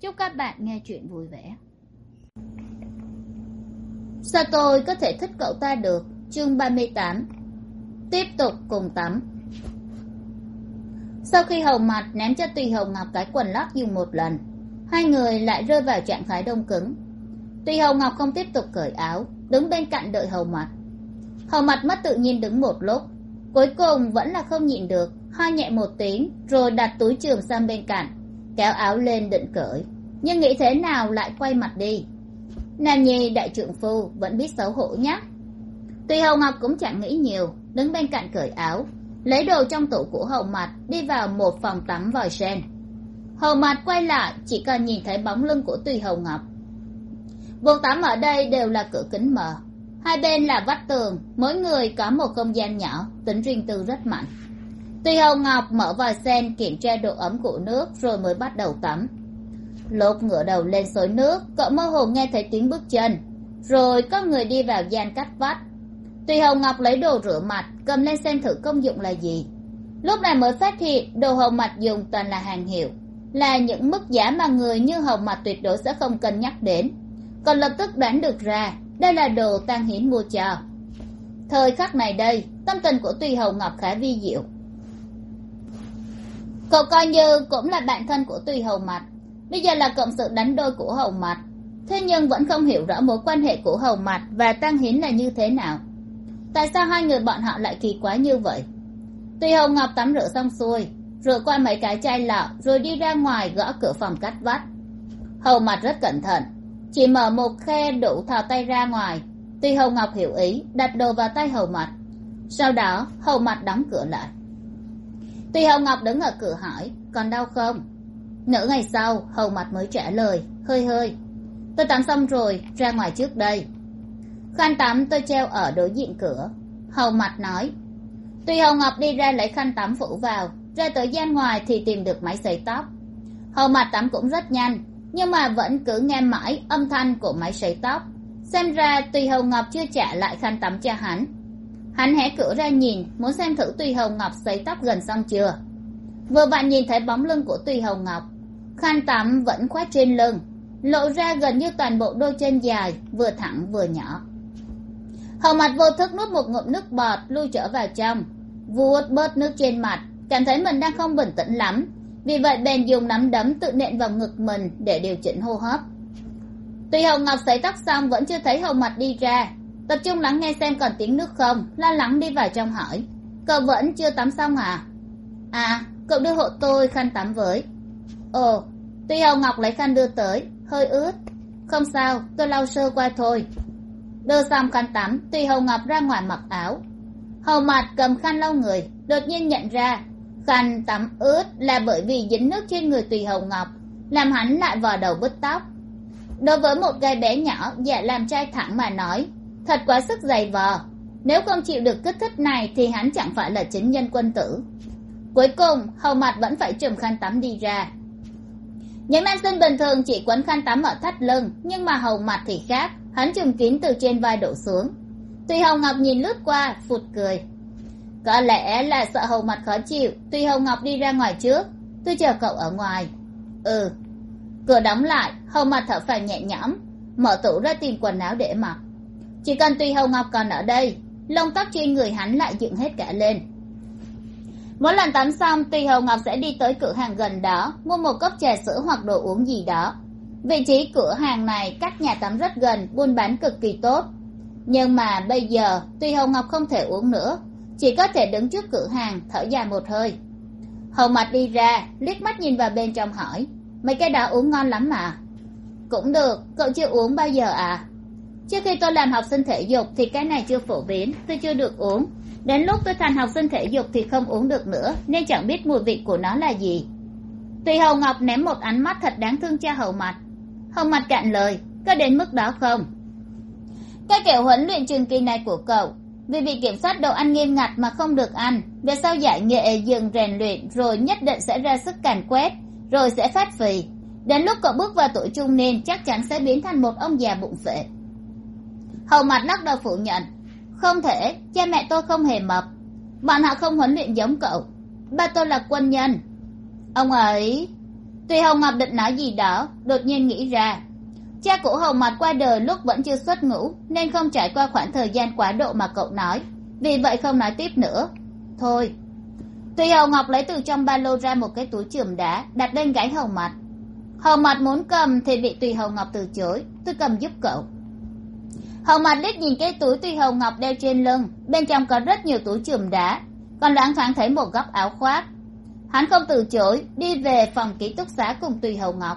chúc các bạn nghe chuyện vui vẻ. Sao tôi có thể thích cậu ta được? Chương ba mươi tám. Tiếp tục cùng tắm. Sau khi hầu mặt ném cho tùy hồng ngọc cái quần lót dùng một lần, hai người lại rơi vào trạng thái đông cứng. Tùy hồng ngọc không tiếp tục cởi áo, đứng bên cạnh đợi hầu mặt hầu mặt mất tự nhiên đứng một lúc, cuối cùng vẫn là không nhịn được, ho nhẹ một tiếng, rồi đặt túi trường sang bên cạnh kéo áo lên định cởi. Nhưng nghĩ thế nào lại quay mặt đi. Nam nhi đại trượng phu vẫn biết xấu hổ nhé tuy hầu ngọc cũng chẳng nghĩ nhiều, đứng bên cạnh cởi áo, lấy đồ trong tủ của hầu mặt đi vào một phòng tắm vòi sen. Hầu mặt quay lại, chỉ cần nhìn thấy bóng lưng của tùy hầu ngọc. Vùng tắm ở đây đều là cửa kính mở. Hai bên là vách tường, mỗi người có một không gian nhỏ, tính riêng tư rất mạnh tùy hầu ngọc mở vòi sen kiểm tra độ ấm của nước rồi mới bắt đầu tắm. Lột ngửa đầu lên xối nước, cậu mơ hồ nghe thấy tiếng bước chân. Rồi có người đi vào gian cắt vắt. tùy hầu ngọc lấy đồ rửa mặt, cầm lên xem thử công dụng là gì. Lúc này mới phát hiện đồ hầu mặt dùng toàn là hàng hiệu, là những mức giá mà người như hầu mặt tuyệt đối sẽ không cân nhắc đến. Còn lập tức đoán được ra, đây là đồ tăng hiến mua cho. Thời khắc này đây, tâm tình của tùy hầu ngọc khá vi diệu cậu coi như cũng là bạn thân của tùy hầu mặt bây giờ là cộng sự đánh đôi của hầu mặt thế nhưng vẫn không hiểu rõ mối quan hệ của hầu mặt và tăng hiến là như thế nào. Tại sao hai người bọn họ lại kỳ quá như vậy? Tùy hầu ngọc tắm rửa xong xuôi, rửa qua mấy cái chai lọ, rồi đi ra ngoài gõ cửa phòng cắt vách hầu mặt rất cẩn thận, chỉ mở một khe đủ thò tay ra ngoài. Tuy hầu ngọc hiểu ý, đặt đồ vào tay hầu mặt sau đó, hầu mặt đóng cửa lại tuy hầu ngọc đứng ở cửa hỏi, còn đau không? Nửa ngày sau, hầu mặt mới trả lời, hơi hơi, tôi tắm xong rồi, ra ngoài trước đây. Khăn tắm tôi treo ở đối diện cửa. Hầu mặt nói, tuy hầu ngọc đi ra lấy khăn tắm phủ vào, ra tới gian ngoài thì tìm được máy sấy tóc. Hầu mặt tắm cũng rất nhanh, nhưng mà vẫn cứ nghe mãi âm thanh của máy sấy tóc. Xem ra tùy hầu ngọc chưa trả lại khăn tắm cho hắn hắn hé cửa ra nhìn, muốn xem thử tùy hồng ngọc sấy tóc gần xong chưa. Vừa vặn nhìn thấy bóng lưng của tùy hồng ngọc khăn tắm vẫn khoác trên lưng, lộ ra gần như toàn bộ đôi chân dài, vừa thẳng vừa nhỏ. Hầu mặt vô thức nuốt một ngụm nước bọt, lui trở vào trong, vuốt bớt nước trên mặt, cảm thấy mình đang không bình tĩnh lắm. Vì vậy bèn dùng nắm đấm tự nện vào ngực mình để điều chỉnh hô hấp. Tuy hồng ngọc sấy tóc xong vẫn chưa thấy hầu mặt đi ra tập trung lắng nghe xem còn tiếng nước không, lo lắng đi vào trong hỏi. Cậu vẫn chưa tắm xong à? À cậu đưa hộ tôi khăn tắm với. Ồ, tuy hồng ngọc lấy khăn đưa tới, hơi ướt. Không sao, tôi lau sơ qua thôi. Đưa xong khăn tắm, tuy hầu ngọc ra ngoài mặc áo. Hầu mặt cầm khăn lau người, đột nhiên nhận ra, khăn tắm ướt là bởi vì dính nước trên người tùy hầu ngọc, làm hắn lại vào đầu bứt tóc. Đối với một gai bé nhỏ dạ làm trai thẳng mà nói thật quá sức dày vò. Nếu không chịu được kích thích này thì hắn chẳng phải là chính nhân quân tử. Cuối cùng, hầu mặt vẫn phải chùm khăn tắm đi ra. Những nam sinh bình thường chỉ quấn khăn tắm ở thắt lưng, nhưng mà hầu mặt thì khác. Hắn chùm kín từ trên vai đổ xuống. Tuy hầu ngọc nhìn lướt qua, phụt cười. Có lẽ là sợ hầu mặt khó chịu. Tuy hầu ngọc đi ra ngoài trước, tôi chờ cậu ở ngoài. Ừ. Cửa đóng lại, hầu mặt thở phào nhẹ nhõm, mở tủ ra tìm quần áo để mặc chỉ cần tùy hầu ngọc còn ở đây, lông tóc trên người hắn lại dựng hết cả lên. Mỗi lần tắm xong, tùy hầu ngọc sẽ đi tới cửa hàng gần đó, mua một cốc trà sữa hoặc đồ uống gì đó. Vị trí cửa hàng này cách nhà tắm rất gần, buôn bán cực kỳ tốt. Nhưng mà bây giờ, tùy hầu ngọc không thể uống nữa, chỉ có thể đứng trước cửa hàng, thở dài một hơi. Hầu mặt đi ra, liếc mắt nhìn vào bên trong hỏi, mấy cái đó uống ngon lắm mà. Cũng được, cậu chưa uống bao giờ à? Trước khi tôi làm học sinh thể dục thì cái này chưa phổ biến, tôi chưa được uống. Đến lúc tôi thành học sinh thể dục thì không uống được nữa, nên chẳng biết mùi vị của nó là gì. Tùy hầu ngọc ném một ánh mắt thật đáng thương cho hầu mặt hầu mặt cạn lời, có đến mức đó không? Cái kiểu huấn luyện trường kỳ này của cậu, vì bị kiểm soát đồ ăn nghiêm ngặt mà không được ăn, về sau giải nghệ dừng rèn luyện, rồi nhất định sẽ ra sức càn quét, rồi sẽ phát phì. Đến lúc cậu bước vào tuổi trung niên, chắc chắn sẽ biến thành một ông già bụng phệ hầu mặt lắc đầu phủ nhận. Không thể, cha mẹ tôi không hề mập. Bọn họ không huấn luyện giống cậu. Ba tôi là quân nhân. Ông ấy, tuy hầu ngọc định nói gì đó, đột nhiên nghĩ ra. Cha của hầu mặt qua đời lúc vẫn chưa xuất ngũ, nên không trải qua khoảng thời gian quá độ mà cậu nói. Vì vậy không nói tiếp nữa. Thôi. Tùy hầu ngọc lấy từ trong ba lô ra một cái túi chườm đá, đặt lên gáy hầu mặt. Hầu mặt muốn cầm thì bị tùy hầu ngọc từ chối. Tôi cầm giúp cậu hầu mặt liếc nhìn cái túi tùy hầu ngọc đeo trên lưng, bên trong có rất nhiều túi chườm đá, còn loáng thoáng thấy một góc áo khoác. Hắn không từ chối, đi về phòng ký túc xá cùng tùy hầu ngọc.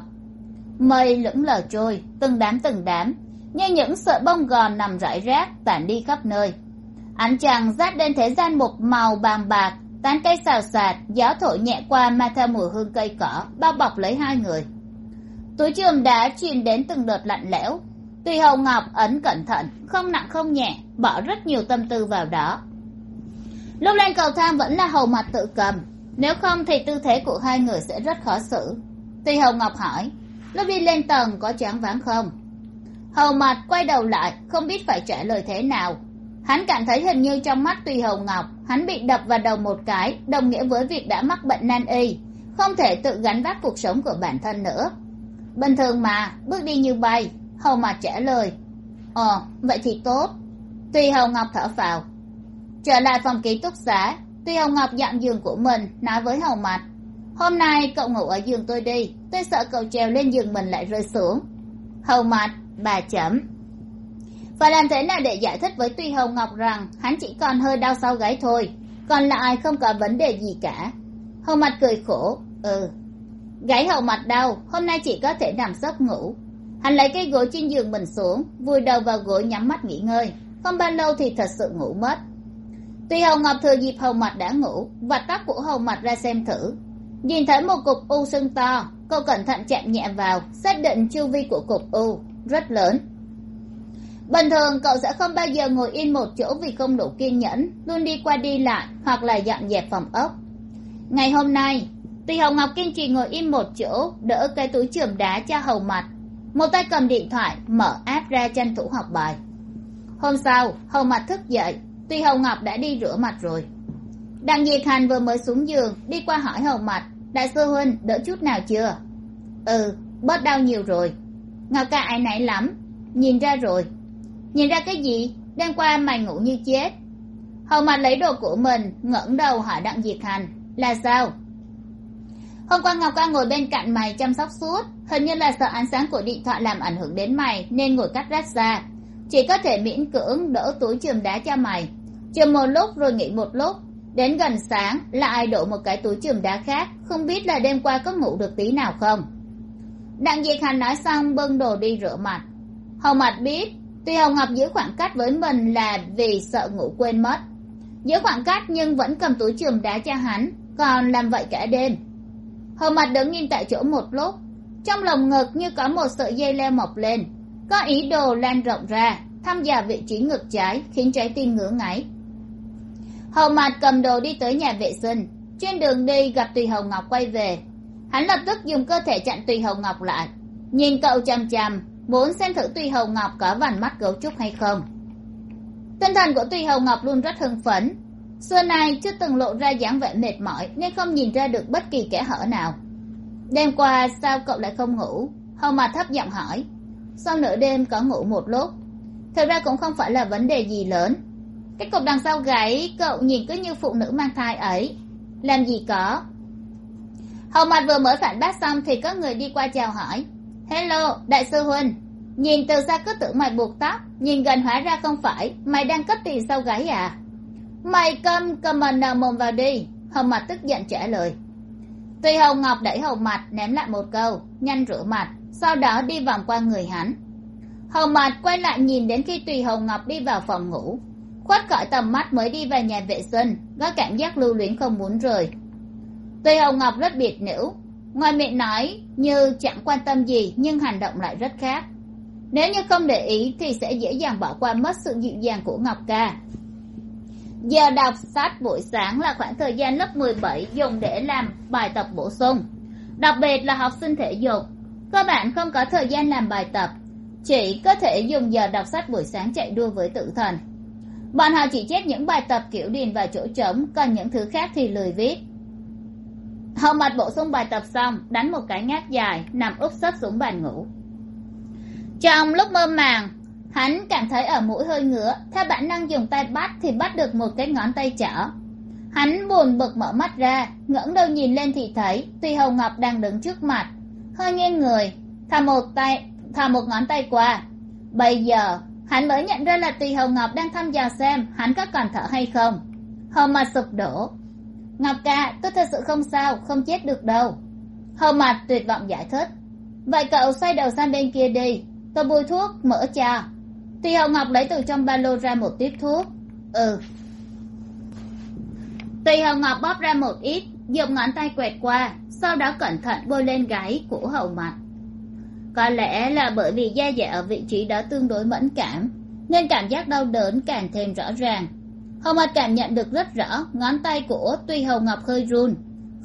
Mây lững lờ trôi, từng đám từng đám, như những sợi bông gòn nằm rải rác, tản đi khắp nơi. Ánh trăng rát lên thế gian một màu bàng bạc, tán cây xào xạc, gió thổi nhẹ qua mang theo mùi hương cây cỏ bao bọc lấy hai người. Túi trường đá truyền đến từng đợt lạnh lẽo tuy hầu ngọc ấn cẩn thận, không nặng không nhẹ, bỏ rất nhiều tâm tư vào đó. Lúc lên cầu thang vẫn là hầu mặt tự cầm, nếu không thì tư thế của hai người sẽ rất khó xử. Tuy hầu ngọc hỏi, lúc đi lên tầng có choáng váng không? Hầu mặt quay đầu lại, không biết phải trả lời thế nào. Hắn cảm thấy hình như trong mắt tùy hầu ngọc, hắn bị đập vào đầu một cái, đồng nghĩa với việc đã mắc bệnh nan y, không thể tự gánh vác cuộc sống của bản thân nữa. Bình thường mà, bước đi như bay hầu mặt trả lời ờ vậy thì tốt. Tuy hầu ngọc thở phào. Trở lại phòng ký túc xá, Tuy hầu ngọc dặn giường của mình, nói với hầu mặt hôm nay cậu ngủ ở giường tôi đi, tôi sợ cậu trèo lên giường mình lại rơi xuống. Hầu mặt bà chấm. Và làm thế nào để giải thích với tuy hầu ngọc rằng hắn chỉ còn hơi đau sau gáy thôi, còn lại không có vấn đề gì cả. Hầu mặt cười khổ ừ gáy hầu mặt đau, hôm nay chỉ có thể nằm giấc ngủ hắn lấy cây gối trên giường mình xuống, vùi đầu vào gối nhắm mắt nghỉ ngơi. Không bao lâu thì thật sự ngủ mất. Tuy hầu ngọc thừa dịp hầu mặt đã ngủ vặt tóc của hầu mặt ra xem thử. Nhìn thấy một cục u sưng to, cô cẩn thận chạm nhẹ vào, xác định chu vi của cục u rất lớn. Bình thường, cậu sẽ không bao giờ ngồi yên một chỗ vì không đủ kiên nhẫn, luôn đi qua đi lại hoặc là dọn dẹp phòng ốc. Ngày hôm nay tùy hồng ngọc kiên trì ngồi yên một chỗ, đỡ cái túi chườm đá cho hầu mặt một tay cầm điện thoại, mở app ra tranh thủ học bài. Hôm sau, hầu mặt thức dậy, tuy hầu ngọc đã đi rửa mặt rồi. Đặng diệt hành vừa mới xuống giường, đi qua hỏi hầu mặt đại sư huynh, đỡ chút nào chưa? Ừ bớt đau nhiều rồi. Ngọc ca ái nãy lắm. Nhìn ra rồi. Nhìn ra cái gì? Đêm qua mày ngủ như chết. Hầu mặt lấy đồ của mình, ngẩng đầu hỏi đặng diệt hành là sao? Hôm qua ngọc ca ngồi bên cạnh mày chăm sóc suốt. Hình như là sợ ánh sáng của điện thoại làm ảnh hưởng đến mày, nên ngồi cách rất xa chỉ có thể miễn cưỡng đỡ túi chườm đá cho mày. Chườm một lúc rồi nghỉ một lúc. Đến gần sáng lại đổ một cái túi chườm đá khác? Không biết là đêm qua có ngủ được tí nào không? Đặng diệt hành nói xong, bưng đồ đi rửa mặt. Hồng mặt biết, tuy hồng ngọc giữ khoảng cách với mình là vì sợ ngủ quên mất. Giữ khoảng cách nhưng vẫn cầm túi chườm đá cho hắn, còn làm vậy cả đêm hầu mặt đứng im tại chỗ một lúc. Trong lồng ngực như có một sợi dây leo mọc lên. Có ý đồ lan rộng ra, thăm dò vị trí ngực trái, khiến trái tim ngứa ngáy. Hầu mặt cầm đồ đi tới nhà vệ sinh. Trên đường đi, gặp tùy hầu ngọc quay về. Hắn lập tức dùng cơ thể chặn tùy hầu ngọc lại. Nhìn cậu chằm chằm, muốn xem thử tùy hầu ngọc có vằn mắt gấu trúc hay không. Tinh thần của tùy hầu ngọc luôn rất hưng phấn xưa nay chưa từng lộ ra dáng vẻ mệt mỏi nên không nhìn ra được bất kỳ kẽ hở nào. Đêm qua sao cậu lại không ngủ? Hầu mặt thấp giọng hỏi. Sau nửa đêm có ngủ một lúc. Thật ra cũng không phải là vấn đề gì lớn. Cái cục đằng sau gáy cậu nhìn cứ như phụ nữ mang thai ấy. Làm gì có? Hầu mặt vừa mới phản bác xong thì có người đi qua chào hỏi. Hello, đại sư huynh nhìn từ xa cứ tưởng mày buộc tóc, nhìn gần hóa ra không phải, mày đang cất tiền sau gáy à? Mày cầm cầm mình nờ mồm vào đi. Hầu mặt tức giận trả lời. Tùy hầu ngọc đẩy hầu mặt ném lại một câu, nhanh rửa mặt, sau đó đi vòng qua người hắn. Hầu mặt quay lại nhìn đến khi tùy hầu ngọc đi vào phòng ngủ. Khuất khỏi tầm mắt mới đi vào nhà vệ sinh, có cảm giác lưu luyến không muốn rời. Tùy hầu ngọc rất biệt nữ. Ngoài miệng nói như chẳng quan tâm gì, nhưng hành động lại rất khác. Nếu như không để ý thì sẽ dễ dàng bỏ qua mất sự dịu dàng của ngọc ca giờ đọc sách buổi sáng là khoảng thời gian lớp mười bảy dùng để làm bài tập bổ sung. Đặc biệt là học sinh thể dục. Cơ bản không có thời gian làm bài tập. Chỉ có thể dùng giờ đọc sách buổi sáng chạy đua với tự thần. Bọn họ chỉ chép những bài tập kiểu điền vào chỗ trống, còn những thứ khác thì lười viết. Hầu mặt bổ sung bài tập xong, đánh một cái ngáp dài, nằm úp sấp xuống bàn ngủ. Trong lúc mơ màng hắn cảm thấy ở mũi hơi ngứa. Theo bản năng dùng tay bắt thì bắt được một cái ngón tay chở hắn buồn bực mở mắt ra, ngẩng đầu nhìn lên thì thấy tuy hầu ngọc đang đứng trước mặt, hơi nghiêng người thả một tay thả một ngón tay qua. Bây giờ, hắn mới nhận ra là tùy hầu ngọc đang thăm dò xem hắn có còn thở hay không. Hầu mặt sụp đổ. Ngọc ca tôi thật sự không sao, không chết được đâu. Hầu mặt tuyệt vọng giải thích. Vậy cậu xoay đầu sang bên kia đi, tôi bôi thuốc mở cho thì hồng ngọc lấy từ trong ba lô ra một tiếp thuốc. Ừ. Tùy hầu ngọc bóp ra một ít, dùng ngón tay quẹt qua, sau đó cẩn thận bôi lên gáy của hầu mặt có lẽ là bởi vì da dẻ ở vị trí đó tương đối mẫn cảm, nên cảm giác đau đớn càng thêm rõ ràng. Hầu mặt cảm nhận được rất rõ ngón tay của tuy hầu ngọc hơi run.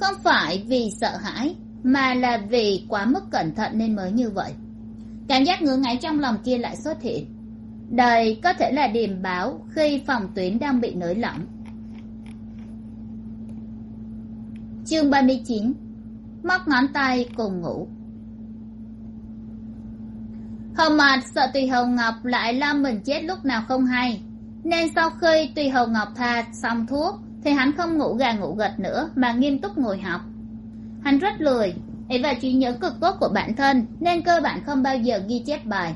Không phải vì sợ hãi, mà là vì quá mức cẩn thận nên mới như vậy. Cảm giác ngứa ngáy trong lòng kia lại xuất hiện đây có thể là điểm báo khi phòng tuyến đang bị nới lỏng. Chương ba mươi chín, móc ngón tay cùng ngủ. Hầu mạt sợ tùy hầu ngọc lại lo mình chết lúc nào không hay, nên sau khi tùy hầu ngọc tha xong thuốc thì hắn không ngủ gà ngủ gật nữa mà nghiêm túc ngồi học. Hắn rất lười, ấy và trí nhớ cực tốt của bản thân nên cơ bản không bao giờ ghi chép bài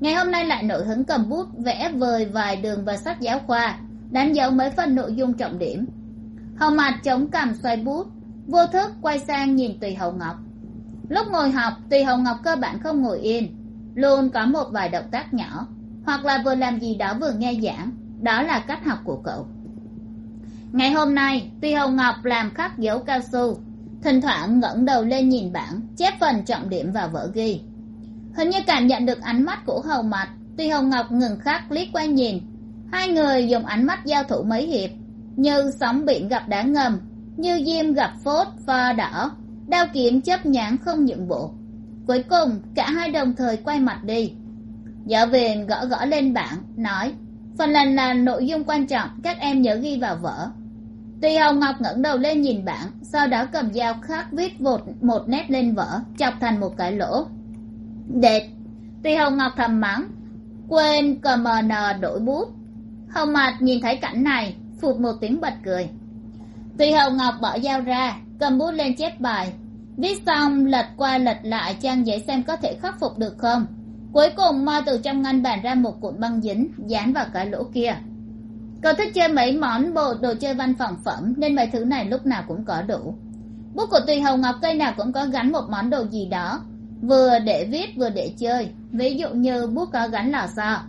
ngày hôm nay lại nổi hứng cầm bút, vẽ, vời vài đường vào sách giáo khoa, đánh dấu mấy phần nội dung trọng điểm. Hầu mặt chống cằm xoay bút, vô thức quay sang nhìn tùy hậu ngọc. Lúc ngồi học, tùy hậu ngọc cơ bản không ngồi yên, luôn có một vài động tác nhỏ, hoặc là vừa làm gì đó vừa nghe giảng. Đó là cách học của cậu. Ngày hôm nay, tùy hậu ngọc làm khắc dấu cao su, thỉnh thoảng ngẩng đầu lên nhìn bảng, chép phần trọng điểm vào vở ghi hình như cảm nhận được ánh mắt của hầu mặt tuy hồng ngọc ngừng khắc liếc qua nhìn. Hai người dùng ánh mắt giao thủ mấy hiệp như sóng biển gặp đá ngầm, như diêm gặp phốt pha đỏ. Đao kiếm chấp nhãn không nhượng bộ. Cuối cùng, cả hai đồng thời quay mặt đi. Giáo viên gõ gõ lên bảng, nói, phần lần là nội dung quan trọng, các em nhớ ghi vào vở. Tuy hồng ngọc ngẩng đầu lên nhìn bảng, sau đó cầm dao khắc viết vột một nét lên vở, chọc thành một cái lỗ đệt tùy hồng ngọc thầm mắng, quên cờ mờ nờ đổi bút. Hồng Mạt nhìn thấy cảnh này, phụt một tiếng bật cười. Tùy hồng ngọc bỏ dao ra, cầm bút lên chép bài. Viết xong, lật qua lật lại, trang giấy xem có thể khắc phục được không. Cuối cùng moi từ trong ngăn bàn ra một cuộn băng dính, dán vào cái lỗ kia. Cậu thích chơi mấy món bộ đồ chơi văn phòng phẩm, nên mấy thứ này lúc nào cũng có đủ. Bút của tùy hầu ngọc, cây nào cũng có gắn một món đồ gì đó vừa để viết vừa để chơi. Ví dụ như bút có gắn lò xo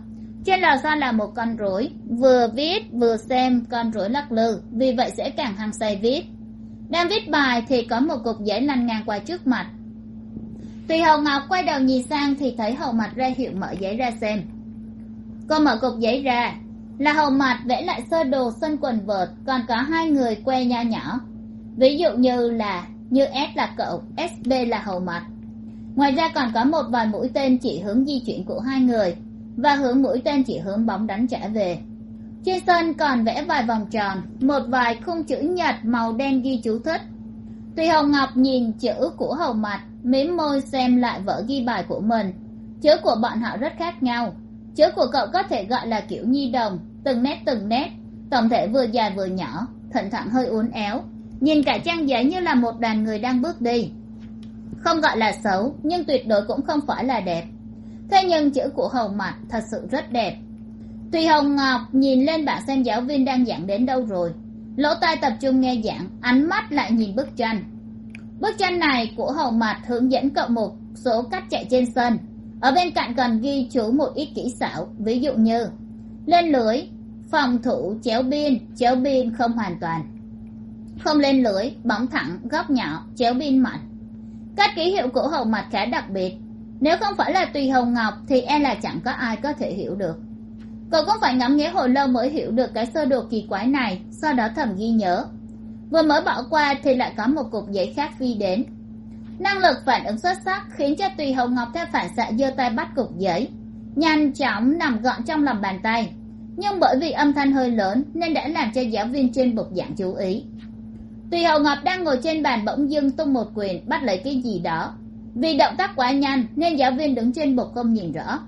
trên lò xo là một con rối, vừa viết vừa xem con rối lắc lư, vì vậy sẽ càng hăng say viết. Đang viết bài thì có một cục giấy lăn ngang qua trước mặt. Tùy hầu ngọc quay đầu nhìn sang thì thấy hầu mặt ra hiệu mở giấy ra xem. Cô mở cục giấy ra. Là hầu mặt vẽ lại sơ đồ sân quần vợt, còn có hai người que nho nhỏ. Ví dụ như là, như s là cậu sb là hầu mặt ngoài ra còn có một vài mũi tên chỉ hướng di chuyển của hai người, và hướng mũi tên chỉ hướng bóng đánh trả về. Trên sân còn vẽ vài vòng tròn, một vài khung chữ nhật màu đen ghi chú thích. Tuy hồng ngọc nhìn chữ của hầu mặt mím môi xem lại vở ghi bài của mình. Chữ của bọn họ rất khác nhau. Chữ của cậu có thể gọi là kiểu nhi đồng, từng nét từng nét, tổng thể vừa dài vừa nhỏ, thỉnh thoảng hơi uốn éo. Nhìn cả trang giấy như là một đoàn người đang bước đi không gọi là xấu, nhưng tuyệt đối cũng không phải là đẹp. Thế nhưng chữ của hầu mặt thật sự rất đẹp. Tùy hồng ngọc nhìn lên bảng xem giáo viên đang giảng đến đâu rồi. Lỗ tai tập trung nghe giảng, ánh mắt lại nhìn bức tranh. Bức tranh này của hầu mặt hướng dẫn cậu một số cách chạy trên sân. Ở bên cạnh còn ghi chú một ít kỹ xảo, ví dụ như, lên lưới, phòng thủ, chéo biên chéo biên không hoàn toàn. Không lên lưới, bóng thẳng, góc nhỏ, chéo biên mạnh các ký hiệu của hầu mặt khá đặc biệt. Nếu không phải là tùy hồng ngọc, thì e là chẳng có ai có thể hiểu được. Cậu cũng phải ngẫm nghĩ hồi lâu mới hiểu được cái sơ đồ kỳ quái này, sau đó thầm ghi nhớ. Vừa mới bỏ qua thì lại có một cục giấy khác phi đến. Năng lực phản ứng xuất sắc khiến cho tùy hồng ngọc theo phản xạ giơ tay bắt cục giấy. Nhanh chóng nằm gọn trong lòng bàn tay. Nhưng bởi vì âm thanh hơi lớn nên đã làm cho giáo viên trên bục giảng chú ý tùy hậu ngọc đang ngồi trên bàn bỗng dưng tung một quyền, bắt lấy cái gì đó. Vì động tác quá nhanh nên giáo viên đứng trên bục không nhìn rõ.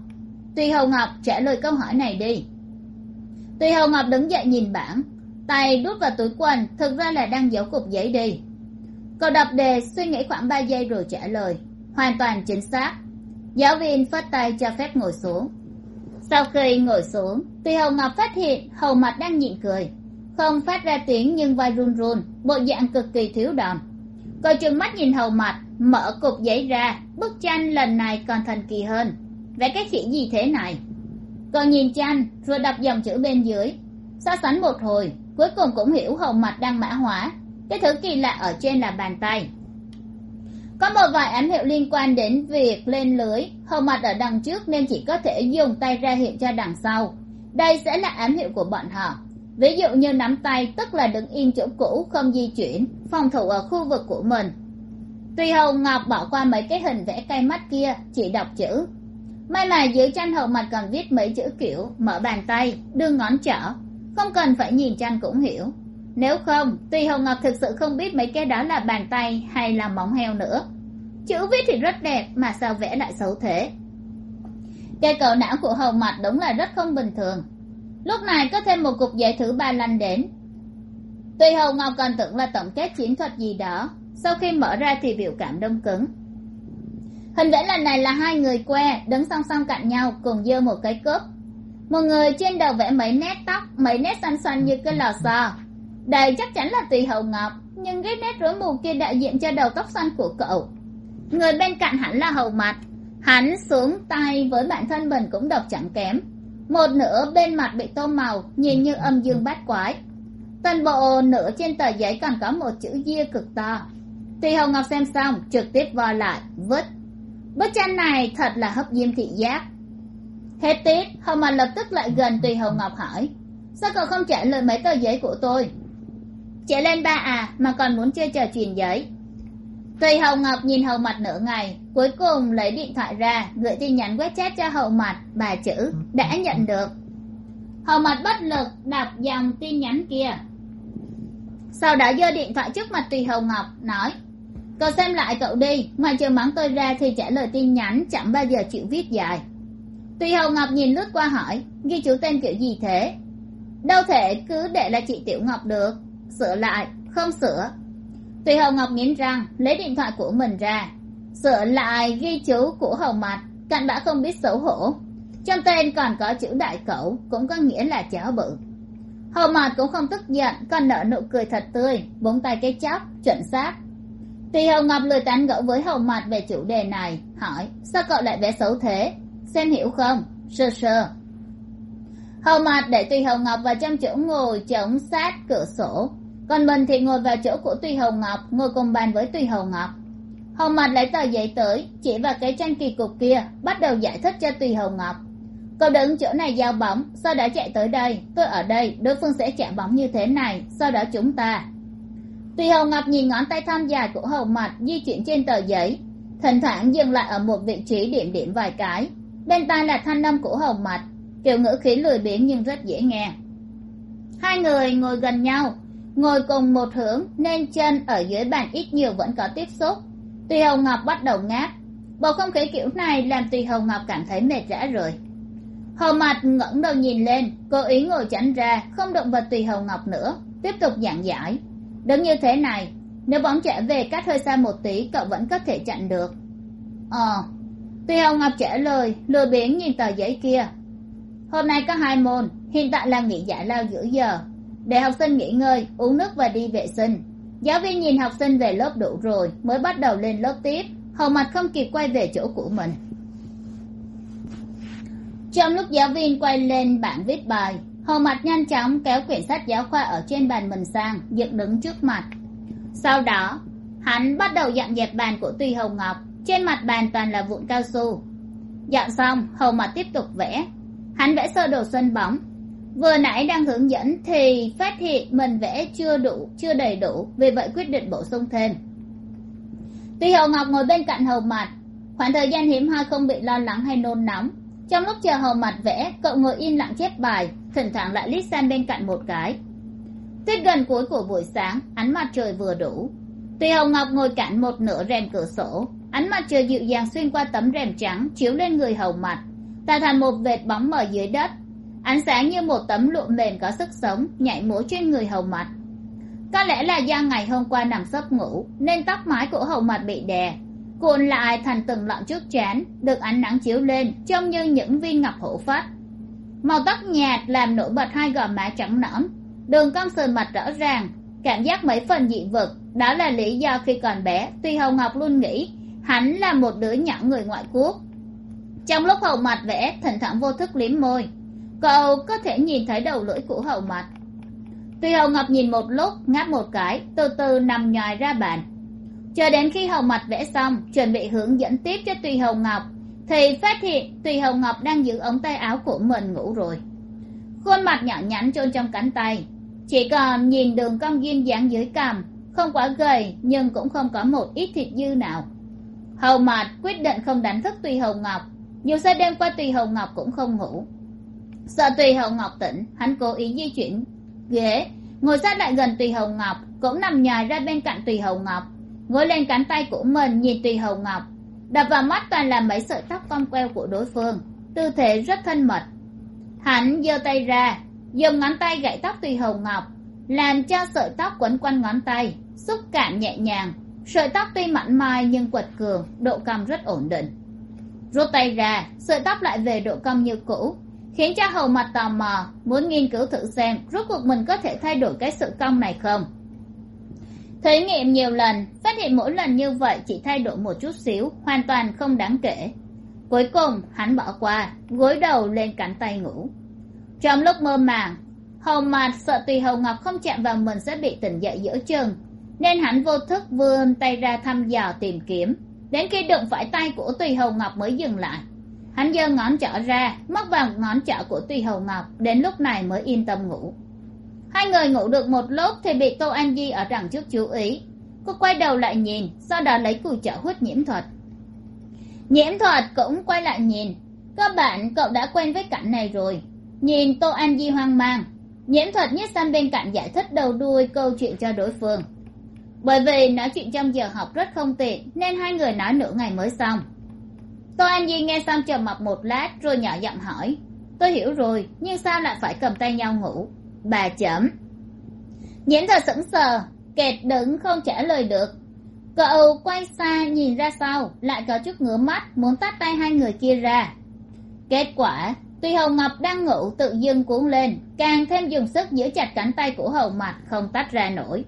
Tùy hậu ngọc trả lời câu hỏi này đi. Tùy hậu ngọc đứng dậy nhìn bảng, tay đút vào túi quần, thực ra là đang giấu cục giấy đi. Cậu đọc đề, suy nghĩ khoảng ba giây rồi trả lời, hoàn toàn chính xác. Giáo viên phất tay cho phép ngồi xuống. Sau khi ngồi xuống, tùy hầu ngọc phát hiện hầu mặt đang nhịn cười không phát ra tiếng nhưng vai run run, bộ dạng cực kỳ thiếu đòn. Coi trừng mắt nhìn hầu mặt, mở cục giấy ra, bức tranh lần này còn thần kỳ hơn. Vẽ cái khỉ gì thế này? Còn nhìn tranh, rồi đọc dòng chữ bên dưới. So sánh một hồi, cuối cùng cũng hiểu hầu mặt đang mã hóa. Cái thứ kỳ lạ ở trên là bàn tay. Có một vài ám hiệu liên quan đến việc lên lưới. Hầu mặt ở đằng trước nên chỉ có thể dùng tay ra hiệu cho đằng sau. Đây sẽ là ám hiệu của bọn họ ví dụ như nắm tay, tức là đứng yên chỗ cũ, không di chuyển, phòng thủ ở khu vực của mình. Tuy hầu ngọc bỏ qua mấy cái hình vẽ cay mắt kia, chỉ đọc chữ. May mà dưới tranh hậu mặt còn viết mấy chữ kiểu, mở bàn tay, đưa ngón trỏ. Không cần phải nhìn tranh cũng hiểu. Nếu không, Tuy hồng ngọc thực sự không biết mấy cái đó là bàn tay hay là móng heo nữa. Chữ viết thì rất đẹp, mà sao vẽ lại xấu thế? Cây cầu não của hầu mặt đúng là rất không bình thường lúc này có thêm một cục giải thử ba lanh đến tuy hầu ngọc còn tưởng là tổng kết chiến thuật gì đó, sau khi mở ra thì biểu cảm đông cứng. Hình vẽ lần này là hai người que, đứng song song cạnh nhau, cùng giơ một cái cúp. Một người trên đầu vẽ mấy nét tóc, mấy nét xanh xanh như cái lò xo. Đây chắc chắn là tùy hậu ngọc, nhưng cái nét rối mù kia đại diện cho đầu tóc xanh của cậu. Người bên cạnh hẳn là hầu mặt hắn xuống tay với bản thân mình cũng độc chẳng kém một nửa bên mặt bị tô màu, nhìn như âm dương bát quái. Toàn bộ nửa trên tờ giấy còn có một chữ dia cực to. Tùy hồng ngọc xem xong, trực tiếp vo lại, vứt. Bức tranh này thật là hấp diêm thị giác. Hết tiết, hồng mặt lập tức lại gần tùy hồng ngọc hỏi, sao cậu không trả lời mấy tờ giấy của tôi? Chạy lên ba à mà còn muốn chơi trò truyền giấy tùy Hồng ngọc nhìn hầu mặt nửa ngày, cuối cùng lấy điện thoại ra, gửi tin nhắn quét chat cho hầu mặt bà chữ, đã nhận được. Hầu mặt bất lực đọc dòng tin nhắn kia. Sau đó giơ điện thoại trước mặt tùy hầu ngọc, nói, cậu xem lại cậu đi, ngoài trường mắng tôi ra thì trả lời tin nhắn chẳng bao giờ chịu viết dài. Tùy hầu ngọc nhìn lướt qua hỏi, ghi chú tên kiểu gì thế? Đâu thể cứ để là chị tiểu ngọc được, sửa lại, không sửa tùy hồng ngọc nghiến răng, lấy điện thoại của mình ra. Sửa lại ghi chú của hầu mặt cặn bã không biết xấu hổ. Trong tên còn có chữ đại cẩu, cũng có nghĩa là chó bự. Hầu mặt cũng không tức giận, còn nở nụ cười thật tươi búng tay cái chóc chuẩn xác. Tùy hồng ngọc lười tán gẫu với hầu mặt về chủ đề này, hỏi, sao cậu lại vẽ xấu thế? Xem hiểu không? Sơ sơ. Hầu mặt để tùy hồng ngọc vào trong chỗ ngồi chống sát cửa sổ còn mình thì ngồi vào chỗ của tuy hồng ngọc, ngồi cùng bàn với tuy hồng ngọc. Hồng mặt lấy tờ giấy tới, chỉ vào cái tranh kỳ cục kia, bắt đầu giải thích cho tùy hồng ngọc. Cậu đứng chỗ này giao bóng, sau đó chạy tới đây. Tôi ở đây, đối phương sẽ chạm bóng như thế này, sau đó chúng ta. Tùy hồng ngọc nhìn ngón tay thon dài của hồng mặt di chuyển trên tờ giấy. Thỉnh thoảng dừng lại ở một vị trí điểm điểm vài cái. Bên tai là thanh âm của hồng mặt, kiểu ngữ khí lười biếng nhưng rất dễ nghe. Hai người ngồi gần nhau ngồi cùng một hướng nên chân ở dưới bàn ít nhiều vẫn có tiếp xúc. Tùy hồng ngọc bắt đầu ngáp. Bầu không khí kiểu này làm tùy hồng ngọc cảm thấy mệt rã rời. hầu mặt ngẩng đầu nhìn lên, cố ý ngồi chảnh ra, không động vào tùy hồng ngọc nữa, tiếp tục giảng giải. Đứng như thế này, nếu bóng trả về cách hơi xa một tí, cậu vẫn có thể chặn được. Ờ tùy hồng ngọc trả lời lừa biếng nhìn tờ giấy kia. Hôm nay có hai môn, hiện tại là nghỉ giải lao giữa giờ để học sinh nghỉ ngơi, uống nước và đi vệ sinh. Giáo viên nhìn học sinh về lớp đủ rồi, mới bắt đầu lên lớp tiếp. Hầu mặt không kịp quay về chỗ của mình. Trong lúc giáo viên quay lên bảng viết bài, hầu mặt nhanh chóng kéo quyển sách giáo khoa ở trên bàn mình sang, dựng đứng trước mặt. Sau đó, hắn bắt đầu dọn dẹp bàn của tùy hồng ngọc. Trên mặt bàn toàn là vụn cao su. Dọn xong, hầu mặt tiếp tục vẽ. Hắn vẽ sơ đồ sân bóng vừa nãy đang hướng dẫn thì phát hiện mình vẽ chưa đủ, chưa đầy đủ. Vì vậy quyết định bổ sung thêm. Tuy hầu ngọc ngồi bên cạnh hầu mặt khoảng thời gian hiếm hoi không bị lo lắng hay nôn nóng. Trong lúc chờ hầu mặt vẽ, cậu ngồi im lặng chép bài, thỉnh thoảng lại lít sang bên cạnh một cái. Tuyết gần cuối của buổi sáng, ánh mặt trời vừa đủ. Tuy hồng ngọc ngồi cạnh một nửa rèm cửa sổ, ánh mặt trời dịu dàng xuyên qua tấm rèm trắng chiếu lên người hầu mặt tạo thành một vệt bóng mờ dưới đất ánh sáng như một tấm lụa mềm có sức sống, nhảy múa trên người hầu mặt. Có lẽ là do ngày hôm qua nằm sấp ngủ, nên tóc mái của hầu mặt bị đè. Cuộn lại thành từng lọn trước trán, được ánh nắng chiếu lên, trông như những viên ngọc hổ phách. Màu tóc nhạt làm nổi bật hai gò má trắng nõn. Đường cong sườn mặt rõ ràng, cảm giác mấy phần dị vực. Đó là lý do khi còn bé, tuy hầu ngọc luôn nghĩ hắn là một đứa nhỏ người ngoại quốc. Trong lúc hầu mặt vẽ, thỉnh thoảng vô thức liếm môi cậu có thể nhìn thấy đầu lưỡi của hầu mặt. Tuy hầu ngọc nhìn một lúc, ngáp một cái, từ từ nằm nhòi ra bàn. Chờ đến khi hầu mặt vẽ xong, chuẩn bị hướng dẫn tiếp cho tùy hầu ngọc, thì phát hiện tùy hầu ngọc đang giữ ống tay áo của mình ngủ rồi. Khuôn mặt nhỏ nhắn chôn trong cánh tay. Chỉ còn nhìn đường cong duyên dáng dưới cằm, không quá gầy, nhưng cũng không có một ít thịt dư nào. Hầu mặt quyết định không đánh thức tùy hầu ngọc. Nhiều sao đêm qua tùy hầu ngọc cũng không ngủ sợ tùy hầu ngọc tỉnh, hắn cố ý di chuyển ghế. Ngồi sát lại gần tùy hầu ngọc, cũng nằm nhòi ra bên cạnh tùy hầu ngọc ngồi lên cánh tay của mình nhìn tùy hầu ngọc, đập vào mắt toàn là mấy sợi tóc cong queo của đối phương, tư thế rất thân mật. Hắn giơ tay ra, dùng ngón tay gãy tóc tùy hầu ngọc, làm cho sợi tóc quấn quanh ngón tay, xúc cảm nhẹ nhàng. Sợi tóc tuy mặn mai nhưng quật cường, độ cong rất ổn định. Rút tay ra, sợi tóc lại về độ cong như cũ khiến cho hầu mặt tò mò, muốn nghiên cứu thử xem rốt cuộc mình có thể thay đổi cái sự cong này không. Thí nghiệm nhiều lần, phát hiện mỗi lần như vậy chỉ thay đổi một chút xíu, hoàn toàn không đáng kể. Cuối cùng, hắn bỏ qua, gối đầu lên cánh tay ngủ. Trong lúc mơ màng, hầu mặt sợ tùy hầu ngọc không chạm vào mình sẽ bị tỉnh dậy giữa chừng, nên hắn vô thức vươn tay ra thăm dò tìm kiếm. Đến khi đụng phải tay của tùy hầu ngọc mới dừng lại hắn giơ ngón trỏ ra, móc vào ngón trỏ của tùy hầu ngọc, đến lúc này mới yên tâm ngủ. Hai người ngủ được một lúc thì bị tô an di ở đằng trước chú ý. Cô quay đầu lại nhìn, sau đó lấy cùi chỏ hút nhiễm thuật. Nhiễm thuật cũng quay lại nhìn. Cơ bản cậu đã quen với cảnh này rồi. Nhìn tô an di hoang mang, nhiễm thuật nhất sang bên cạnh giải thích đầu đuôi câu chuyện cho đối phương. Bởi vì nói chuyện trong giờ học rất không tiện, nên hai người nói nửa ngày mới xong tô an di nghe xong trầm mập một lát rồi nhỏ giọng hỏi. Tôi hiểu rồi, nhưng sao lại phải cầm tay nhau ngủ? Bà chấm nhiễm thuật sững sờ, kẹt đứng không trả lời được. Cậu quay xa nhìn ra sau, lại có chút ngứa mắt, muốn tắt tay hai người kia ra. Kết quả, tuy hầu ngọc đang ngủ tự dưng cuốn lên, càng thêm dùng sức giữ chặt cánh tay của hầu mặt không tách ra nổi.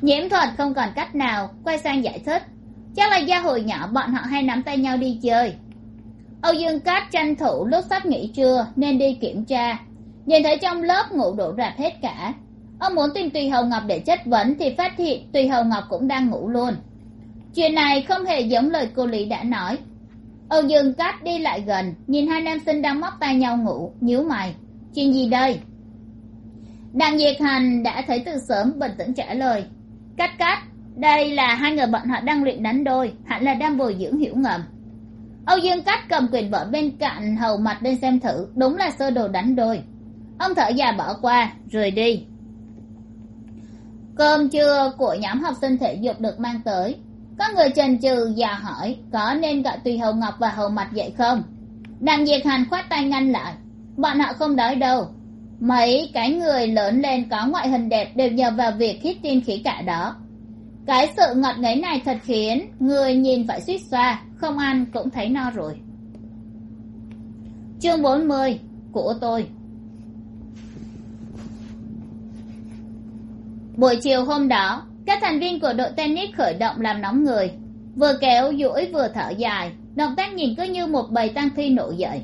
Nhiễm thuật không còn cách nào, quay sang giải thích chắc là do hồi nhỏ bọn họ hay nắm tay nhau đi chơi. Âu dương cát tranh thủ lúc sắp nghỉ trưa nên đi kiểm tra. Nhìn thấy trong lớp ngủ đổ rạp hết cả. Ông muốn tìm tùy hầu ngọc để chất vấn thì phát hiện tùy hầu ngọc cũng đang ngủ luôn. Chuyện này không hề giống lời cô lý đã nói. Âu dương cát đi lại gần, nhìn hai nam sinh đang móc tay nhau ngủ, nhíu mày. Chuyện gì đây? Đặng diệt hành đã thấy từ sớm bình tĩnh trả lời. Cát Cát đây là hai người bọn họ đang luyện đánh đôi. Hẳn là đang bồi dưỡng hiểu ngầm. Âu dương Cách cầm quyền vợ bên cạnh hầu mặt lên xem thử. Đúng là sơ đồ đánh đôi. Ông thở dài bỏ qua. Rồi đi. Cơm trưa của nhóm học sinh thể dục được mang tới. Có người chần chừ và hỏi, có nên gọi tùy hầu ngọc và hầu mặt dậy không? Đàn diệt hành khoát tay ngăn lại. Bọn họ không đói đâu. Mấy cái người lớn lên có ngoại hình đẹp đều nhờ vào việc hít tin khí cả đó cái sự ngọt ngấy này thật khiến người nhìn phải suýt xoa, không ăn cũng thấy no rồi. Chương bốn mươi của tôi. Buổi chiều hôm đó, các thành viên của đội tennis khởi động làm nóng người. Vừa kéo duỗi vừa thở dài, động tác nhìn cứ như một bầy tăng thi nổi dậy.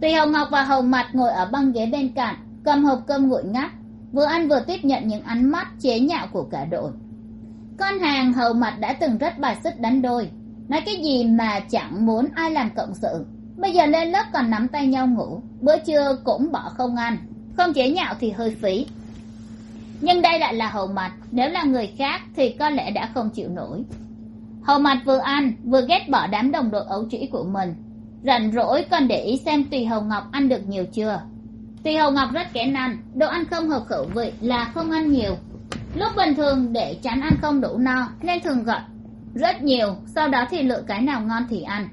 Tùy hồng ngọc và hồng mặt ngồi ở băng ghế bên cạnh, cầm hộp cơm nguội ngắt, vừa ăn vừa tiếp nhận những ánh mắt chế nhạo của cả đội con hàng hầu mặt đã từng rất bài xích đánh đôi. Nói cái gì mà chẳng muốn ai làm cộng sự. Bây giờ lên lớp còn nắm tay nhau ngủ. Bữa trưa cũng bỏ không ăn. Không chế nhạo thì hơi phí. Nhưng đây lại là hầu mặt nếu là người khác thì có lẽ đã không chịu nổi. Hầu mặt vừa ăn, vừa ghét bỏ đám đồng đội ấu trĩ của mình. Rảnh rỗi còn để ý xem tùy hầu ngọc ăn được nhiều chưa. Tùy hầu ngọc rất kén ăn. Đồ ăn không hợp khẩu vị là không ăn nhiều lúc bình thường để tránh ăn không đủ no, nên thường gọi rất nhiều, sau đó thì lựa cái nào ngon thì ăn.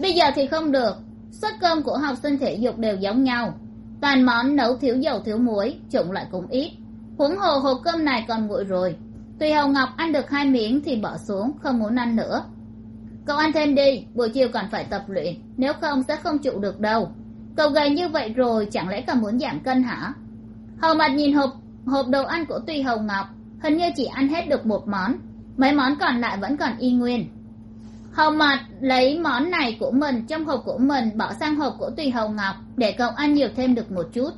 Bây giờ thì không được, suất cơm của học sinh thể dục đều giống nhau. Toàn món nấu thiếu dầu thiếu muối trụng lại cũng ít. Huống hồ hộp cơm này còn nguội rồi. Tùy hầu ngọc ăn được hai miếng thì bỏ xuống, không muốn ăn nữa. Cậu ăn thêm đi, buổi chiều còn phải tập luyện, nếu không sẽ không trụ được đâu. Cậu gầy như vậy rồi, chẳng lẽ còn muốn giảm cân hả? Hầu mặt nhìn hộp hộp đồ ăn của tùy Hồng ngọc, hình như chỉ ăn hết được một món. Mấy món còn lại vẫn còn y nguyên. Hồng mặt lấy món này của mình trong hộp của mình, bỏ sang hộp của tùy Hồng ngọc để cậu ăn nhiều thêm được một chút.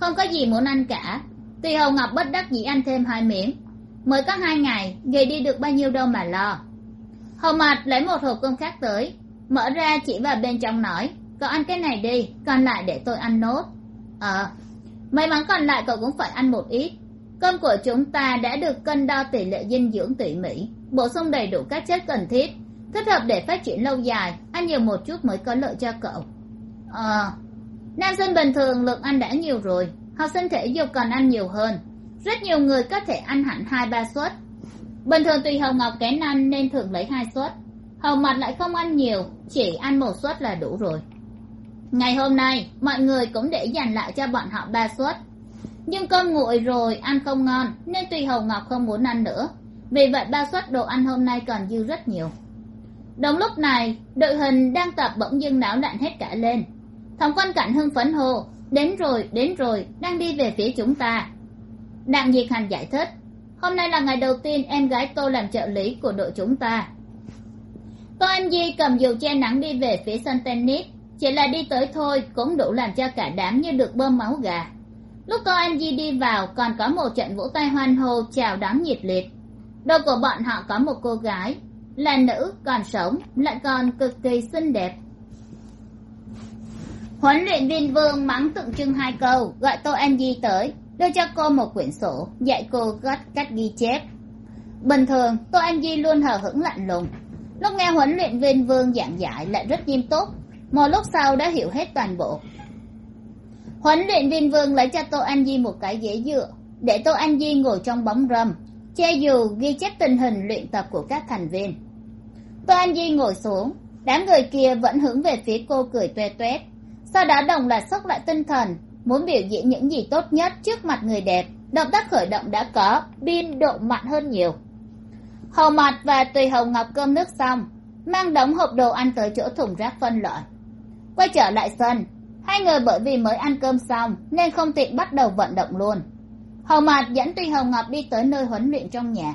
Không có gì muốn ăn cả. Tùy Hồng ngọc bất đắc dĩ ăn thêm hai miếng. Mới có hai ngày gầy đi được bao nhiêu đâu mà lo. Hồng mặt lấy một hộp cơm khác tới, mở ra chỉ vào bên trong nói, cậu ăn cái này đi, còn lại để tôi ăn nốt. Ờ may mắn còn lại cậu cũng phải ăn một ít. Cơm của chúng ta đã được cân đo tỷ lệ dinh dưỡng tỉ mỉ. Bổ sung đầy đủ các chất cần thiết, thích hợp để phát triển lâu dài. Ăn nhiều một chút mới có lợi cho cậu. Ờ nam sinh bình thường lượng ăn đã nhiều rồi. Học sinh thể dục còn ăn nhiều hơn. Rất nhiều người có thể ăn hẳn hai ba suất. Bình thường tùy hồng ngọc kén ăn nên thường lấy hai suất. Hầu mặt lại không ăn nhiều, chỉ ăn một suất là đủ rồi ngày hôm nay, mọi người cũng để dành lại cho bọn họ ba suất. Nhưng cơm nguội rồi ăn không ngon, nên tùy hầu ngọc không muốn ăn nữa. Vì vậy ba suất đồ ăn hôm nay còn dư rất nhiều. Đồng lúc này, đội hình đang tập bỗng dưng náo loạn hết cả lên. Thằng quan cảnh hưng phấn hô, đến rồi đến rồi, đang đi về phía chúng ta. Đặng diệt hành giải thích, hôm nay là ngày đầu tiên em gái tôi làm trợ lý của đội chúng ta. Tô anh di cầm dù che nắng đi về phía sân tennis chỉ là đi tới thôi cũng đủ làm cho cả đám như được bơm máu gà. Lúc cô anh di đi vào, còn có một trận vỗ tay hoan hô chào đón nhiệt liệt. Đôi của bọn họ có một cô gái, là nữ, còn sống, lại còn cực kỳ xinh đẹp. Huấn luyện viên vương mắng tượng trưng hai câu, gọi tô anh di tới, đưa cho cô một quyển sổ, dạy cô cách cách ghi chép. Bình thường, tô anh di luôn hờ hững lạnh lùng. Lúc nghe huấn luyện viên vương giảng giải lại rất nghiêm túc một lúc sau đã hiểu hết toàn bộ. Huấn luyện viên vương lấy cho tô anh di một cái ghế dựa, để tô anh di ngồi trong bóng râm, che dù ghi chép tình hình luyện tập của các thành viên. Tô anh di ngồi xuống, đám người kia vẫn hướng về phía cô cười toe toét sau đó đồng loạt sốc lại tinh thần, muốn biểu diễn những gì tốt nhất trước mặt người đẹp. Động tác khởi động đã có, pin độ mạnh hơn nhiều. Hầu mặt và tùy hầu ngọc cơm nước xong, mang đống hộp đồ ăn tới chỗ thùng rác phân loại quay trở lại sân, hai người bởi vì mới ăn cơm xong nên không tiện bắt đầu vận động luôn. Hầu Mạt dẫn Tuy Hồng ngọc đi tới nơi huấn luyện trong nhà.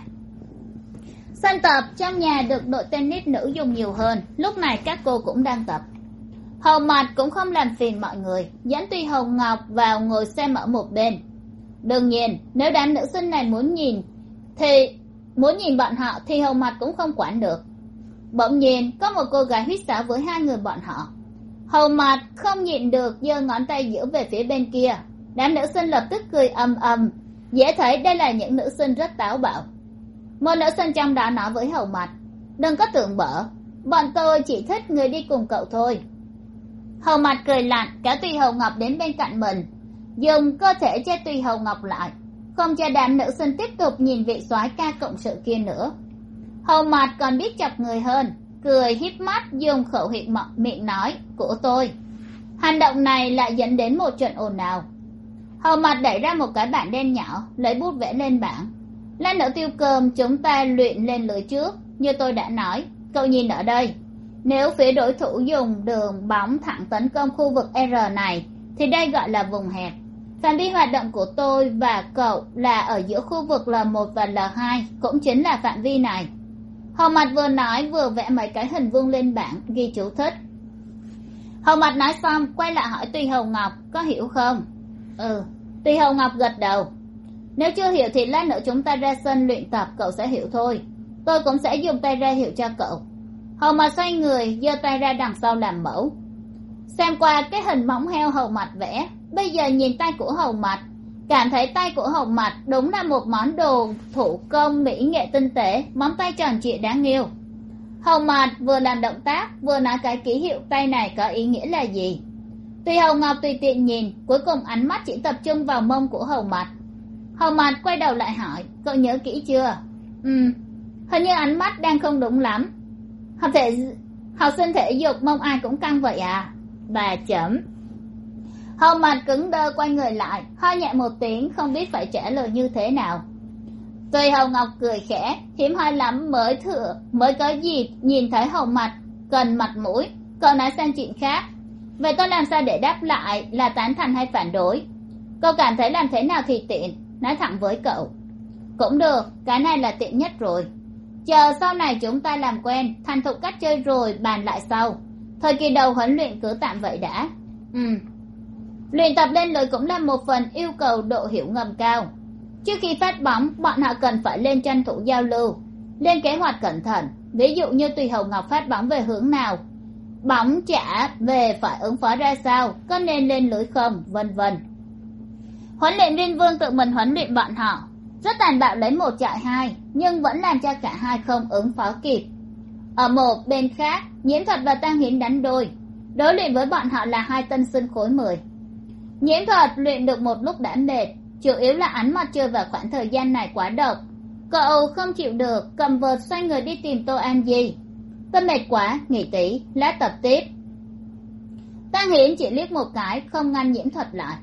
Sân tập trong nhà được đội tennis nữ dùng nhiều hơn, lúc này các cô cũng đang tập. Hầu Mạt cũng không làm phiền mọi người, dẫn Tuy Hồng ngọc vào ngồi xem ở một bên. Đương nhiên, nếu đám nữ sinh này muốn nhìn, thì, muốn nhìn bọn họ thì hầu Mạt cũng không quản được. Bỗng nhiên, có một cô gái huýt sáo với hai người bọn họ hầu mặt không nhịn được giơ ngón tay giữa về phía bên kia. Đám nữ sinh lập tức cười ầm ầm. Dễ thấy đây là những nữ sinh rất táo bạo. Một nữ sinh trong đó nói với hầu mặt đừng có tưởng bở bọn tôi chỉ thích người đi cùng cậu thôi. Hầu mặt cười lạnh cả tùy hầu ngọc đến bên cạnh mình. Dùng cơ thể che tùy hầu ngọc lại, không cho đám nữ sinh tiếp tục nhìn vị soái ca cộng sự kia nữa. Hầu mặt còn biết chọc người hơn cười híp mắt, dùng khẩu hiệu miệng nói, của tôi. Hành động này lại dẫn đến một trận ồn ào. Hầu mặt đẩy ra một cái bảng đen nhỏ, lấy bút vẽ lên bảng. Lát nữa tiêu cơm, chúng ta luyện lên lưới trước. Như tôi đã nói, cậu nhìn ở đây. Nếu phía đối thủ dùng đường bóng thẳng tấn công khu vực r này, thì đây gọi là vùng hẹp. Phạm vi hoạt động của tôi và cậu là ở giữa khu vực l một và l hai, cũng chính là phạm vi này hầu mặt vừa nói vừa vẽ mấy cái hình vuông lên bảng ghi chú thích. Hầu mặt nói xong, quay lại hỏi tùy hầu ngọc, có hiểu không? Ừ. Tùy hầu ngọc gật đầu. Nếu chưa hiểu thì lát nữa chúng ta ra sân luyện tập, cậu sẽ hiểu thôi. Tôi cũng sẽ dùng tay ra hiệu cho cậu. Hầu mặt xoay người, giơ tay ra đằng sau làm mẫu. Xem qua cái hình móng heo hầu mặt vẽ. Bây giờ nhìn tay của hầu mặt cảm thấy tay của hồng mặt đúng là một món đồ thủ công mỹ nghệ tinh tế, móng tay tròn trịa đáng yêu. Hồng mặt vừa làm động tác, vừa nói cái ký hiệu tay này có ý nghĩa là gì? Tùy hồng ngọc tùy tiện nhìn, cuối cùng ánh mắt chỉ tập trung vào mông của hồng mặt hồng mặt quay đầu lại hỏi, cậu nhớ kỹ chưa? Ừ hình như ánh mắt đang không đúng lắm. Học thể, học sinh thể dục mong ai cũng căng vậy à? Bà chấm hầu mặt cứng đơ quay người lại, ho nhẹ một tiếng, không biết phải trả lời như thế nào. Tuy hầu ngọc cười khẽ, hiếm hoi lắm mới thừa mới có gì nhìn thấy hầu mặt cần mặt mũi, cậu nói sang chuyện khác. Vậy tôi làm sao để đáp lại là tán thành hay phản đối? Cậu cảm thấy làm thế nào thì tiện, nói thẳng với cậu. Cũng được, cái này là tiện nhất rồi. Chờ sau này chúng ta làm quen, thành thục cách chơi rồi bàn lại sau. Thời kỳ đầu huấn luyện cứ tạm vậy đã. Ừ luyện tập lên lưới cũng là một phần yêu cầu độ hiểu ngầm cao. Trước khi phát bóng, bọn họ cần phải lên tranh thủ giao lưu, lên kế hoạch cẩn thận, ví dụ như tùy hầu ngọc phát bóng về hướng nào, bóng trả về phải ứng phó ra sao, có nên lên lưới không, vân vân. Huấn luyện viên vương tự mình huấn luyện bọn họ. Rất tàn bạo lấy một chạy hai, nhưng vẫn làm cho cả hai không ứng phó kịp. Ở một bên khác nhiễm thuật và tăng hiến đánh đôi. Đối luyện với bọn họ là hai tân sinh khối mười nhiễm thuật luyện được một lúc đã mệt, chủ yếu là ánh mặt trời vào khoảng thời gian này quá độc. Cậu không chịu được, cầm vợt xoay người đi tìm tô an di. Tôi mệt quá, nghỉ tí, lát tập tiếp. Tăng hiến chỉ liếc một cái, không ngăn nhiễm thuật lại.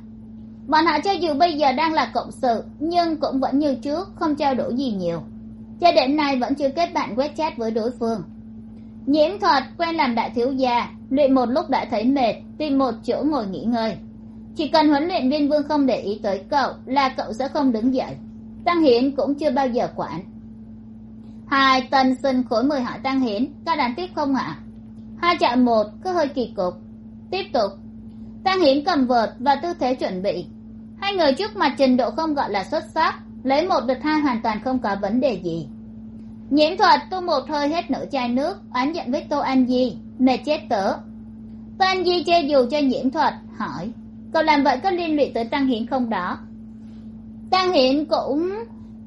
Bọn họ cho dù bây giờ đang là cộng sự, nhưng cũng vẫn như trước, không trao đổi gì nhiều. Cho đến nay vẫn chưa kết bạn quét chat với đối phương. Nhiễm thuật quen làm đại thiếu gia, luyện một lúc đã thấy mệt, tìm một chỗ ngồi nghỉ ngơi chỉ cần huấn luyện viên vương không để ý tới cậu là cậu sẽ không đứng dậy. Tăng hiến cũng chưa bao giờ quản. Hai tân sinh khối mười hỏi tăng hiến? Có đàn tiếp không ạ? Hai chạm một, cứ hơi kỳ cục. Tiếp tục. Tăng hiến cầm vợt và tư thế chuẩn bị. Hai người trước mặt trình độ không gọi là xuất sắc, lấy một đợt hai hoàn toàn không có vấn đề gì. Nhiễm thuật, tu một hơi hết nửa chai nước, oán giận với tô an di, mệt chết tớ. Tô an di che dù cho nhiễm thuật, hỏi cậu làm vậy có liên lụy tới tăng hiến không đó? Tăng hiến cũng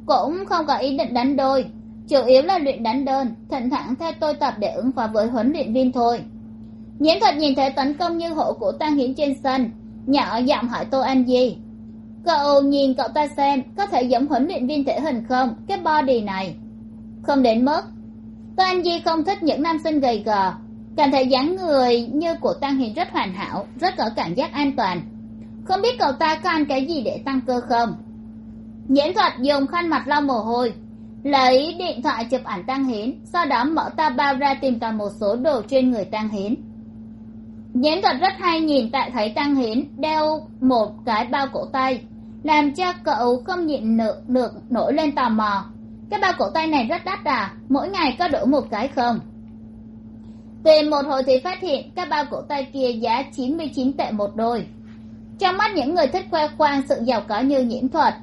cũng không có ý định đánh đôi. Chủ yếu là luyện đánh đơn, thỉnh thoảng theo tôi tập để ứng phó với huấn luyện viên thôi. Nhiễm thuật nhìn thấy tấn công như hộ của tăng hiến trên sân, nhỏ giọng hỏi tô anh di. Cậu nhìn cậu ta xem, có thể giống huấn luyện viên thể hình không? Cái body này. Không đến mức. Tô anh di không thích những nam sinh gầy gò. Cảm thấy dáng người như của tăng hiển rất hoàn hảo, rất có cảm giác an toàn không biết cậu ta có ăn cái gì để tăng cơ không? Nhiễm thuật dùng khăn mặt lau mồ hôi lấy điện thoại chụp ảnh tăng hiến sau đó mở ta bao ra tìm tòi một số đồ trên người tăng hiến nhiễm thuật rất hay nhìn tại thấy tăng hiến đeo một cái bao cổ tay làm cho cậu không nhịn được, được nổi lên tò mò. Cái bao cổ tay này rất đắt à mỗi ngày có đổi một cái không? Tìm một hồi thì phát hiện các bao cổ tay kia giá chín mươi chín tệ một đôi trong mắt những người thích khoe khoang sự giàu có như nhiễm thuật,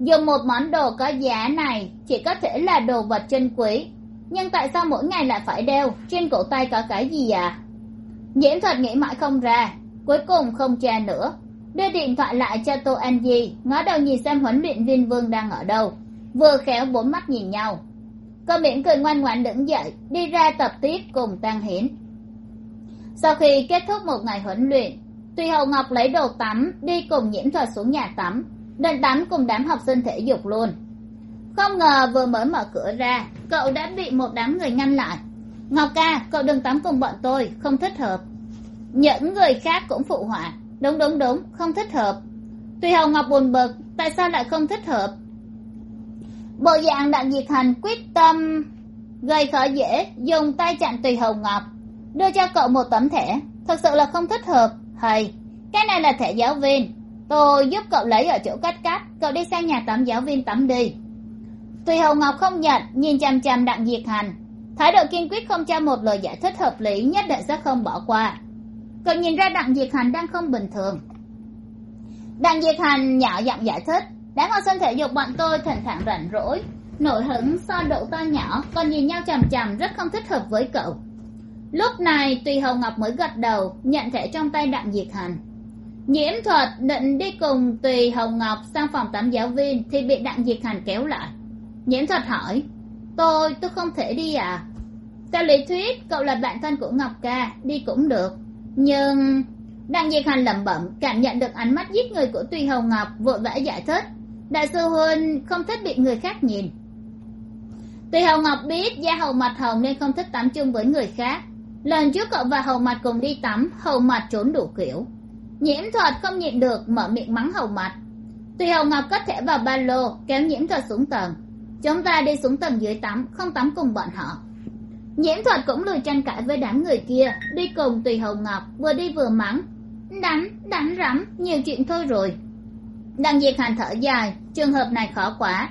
dùng một món đồ có giá này chỉ có thể là đồ vật chân quý. Nhưng tại sao mỗi ngày lại phải đeo trên cổ tay có cái gì à nhiễm thuật nghĩ mãi không ra, cuối cùng không tra nữa. Đưa điện thoại lại cho tô an di, ngó đầu nhìn xem huấn luyện viên vương đang ở đâu. Vừa khéo bốn mắt nhìn nhau. Cô mỉm cười ngoan ngoãn đứng dậy, đi ra tập tiếp cùng tăng hiến sau khi kết thúc một ngày huấn luyện tùy hậu ngọc lấy đồ tắm, đi cùng nhiễm thuật xuống nhà tắm định tắm cùng đám học sinh thể dục luôn. Không ngờ vừa mới mở cửa ra, cậu đã bị một đám người ngăn lại. Ngọc ca, cậu đừng tắm cùng bọn tôi, không thích hợp. Những người khác cũng phụ họa. Đúng đúng đúng, không thích hợp. Tùy hầu ngọc buồn bực, tại sao lại không thích hợp? Bộ dạng đặng diệt hành quyết tâm gây khó dễ, dùng tay chặn tùy hầu ngọc, đưa cho cậu một tấm thẻ. Thật sự là không thích hợp hay cái này là thẻ giáo viên. Tôi giúp cậu lấy ở chỗ cắt cắt, cậu đi sang nhà tắm giáo viên tắm đi. Tùy hầu ngọc không nhận, nhìn chằm chằm đặng diệt hành. Thái độ kiên quyết không cho một lời giải thích hợp lý, nhất định sẽ không bỏ qua. Cậu nhìn ra đặng diệt hành đang không bình thường. Đặng diệt hành nhỏ giọng giải thích đám học sinh thể dục bọn tôi thỉnh thoảng rảnh rỗi nổi hứng, so độ to nhỏ, còn nhìn nhau chằm chằm rất không thích hợp với cậu lúc này tùy hồng ngọc mới gật đầu, nhận thẻ trong tay đặng diệt hành nhiễm thuật định đi cùng tùy hồng ngọc sang phòng tắm giáo viên thì bị đặng diệt hành kéo lại. Nhiễm thuật hỏi, tôi tôi không thể đi à? Theo lý thuyết, cậu là bạn thân của ngọc ca, đi cũng được. Nhưng đặng diệt hành lẩm bẩm, cảm nhận được ánh mắt giết người của tùy hồng ngọc, vội vã giải thích, đại sư huynh không thích bị người khác nhìn. Tùy hồng ngọc biết da hầu mặt hồng nên không thích tắm chung với người khác lần trước cậu và hầu mặt cùng đi tắm, hầu mặt trốn đủ kiểu. Nhiễm thuật không nhịn được, mở miệng mắng hầu mặt tùy hầu ngọc cất thẻ vào ba lô, kéo nhiễm thuật xuống tầng. Chúng ta đi xuống tầng dưới tắm, không tắm cùng bọn họ. Nhiễm thuật cũng lười tranh cãi với đám người kia, đi cùng tùy hầu ngọc, vừa đi vừa mắng. Đánh đánh rắm, nhiều chuyện thôi rồi. Đặng diệt hàn thở dài, trường hợp này khó quá.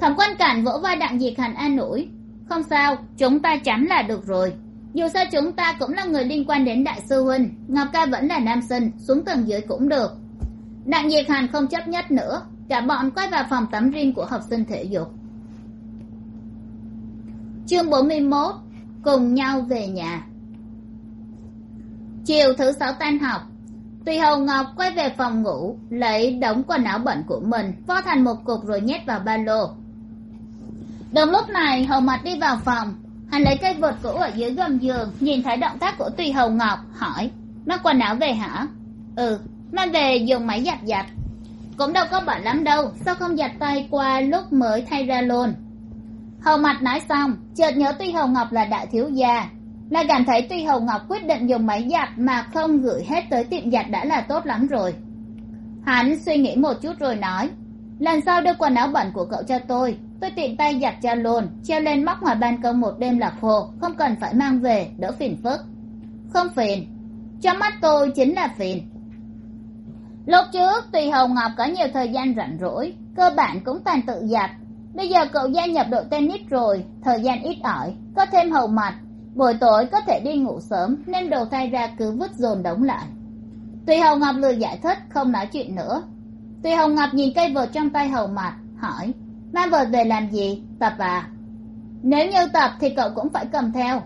Thẩm quan cảnh vỗ vai đặng diệt hàn an ủi. Không sao, chúng ta chắn là được rồi dù sao chúng ta cũng là người liên quan đến đại sư huynh, ngọc ca vẫn là nam sinh, xuống tầng dưới cũng được. Đặng diệt hàn không chấp nhất nữa, cả bọn quay vào phòng tắm riêng của học sinh thể dục. Chương bốn mươi mốt, cùng nhau về nhà. Chiều thứ sáu tan học, tùy hầu ngọc quay về phòng ngủ, lấy đống quần áo bẩn của mình vo thành một cục rồi nhét vào ba lô. Đồng lúc này, hầu mặt đi vào phòng hắn lấy cây vợt cũ ở dưới gầm giường, nhìn thấy động tác của tùy hầu ngọc, hỏi mang quần áo về hả? Ừ mang về dùng máy giặt giặt. Cũng đâu có bẩn lắm đâu, sao không giặt tay qua lúc mới thay ra luôn? Hầu mặt nói xong, chợt nhớ tuy hầu ngọc là đại thiếu gia. Là cảm thấy tuy hầu ngọc quyết định dùng máy giặt mà không gửi hết tới tiệm giặt đã là tốt lắm rồi. Hắn suy nghĩ một chút rồi nói lần sau đưa quần áo bẩn của cậu cho tôi. Tôi tiện tay giặt cho luôn, treo lên móc ngoài ban công một đêm là khô không cần phải mang về, đỡ phiền phức. Không phiền. Trong mắt tôi chính là phiền. Lúc trước, tùy hồng ngọc có nhiều thời gian rảnh rỗi, cơ bản cũng toàn tự giặt. Bây giờ cậu gia nhập đội tennis rồi, thời gian ít ỏi, có thêm hầu mặt. Buổi tối có thể đi ngủ sớm, nên đồ thay ra cứ vứt dồn đống lại. Tùy hầu ngọc lười giải thích, không nói chuyện nữa. Tuy Hồng ngọc nhìn cây vợt trong tay hầu mặt hỏi mang vợt về làm gì, tập à? Nếu như tập thì cậu cũng phải cầm theo.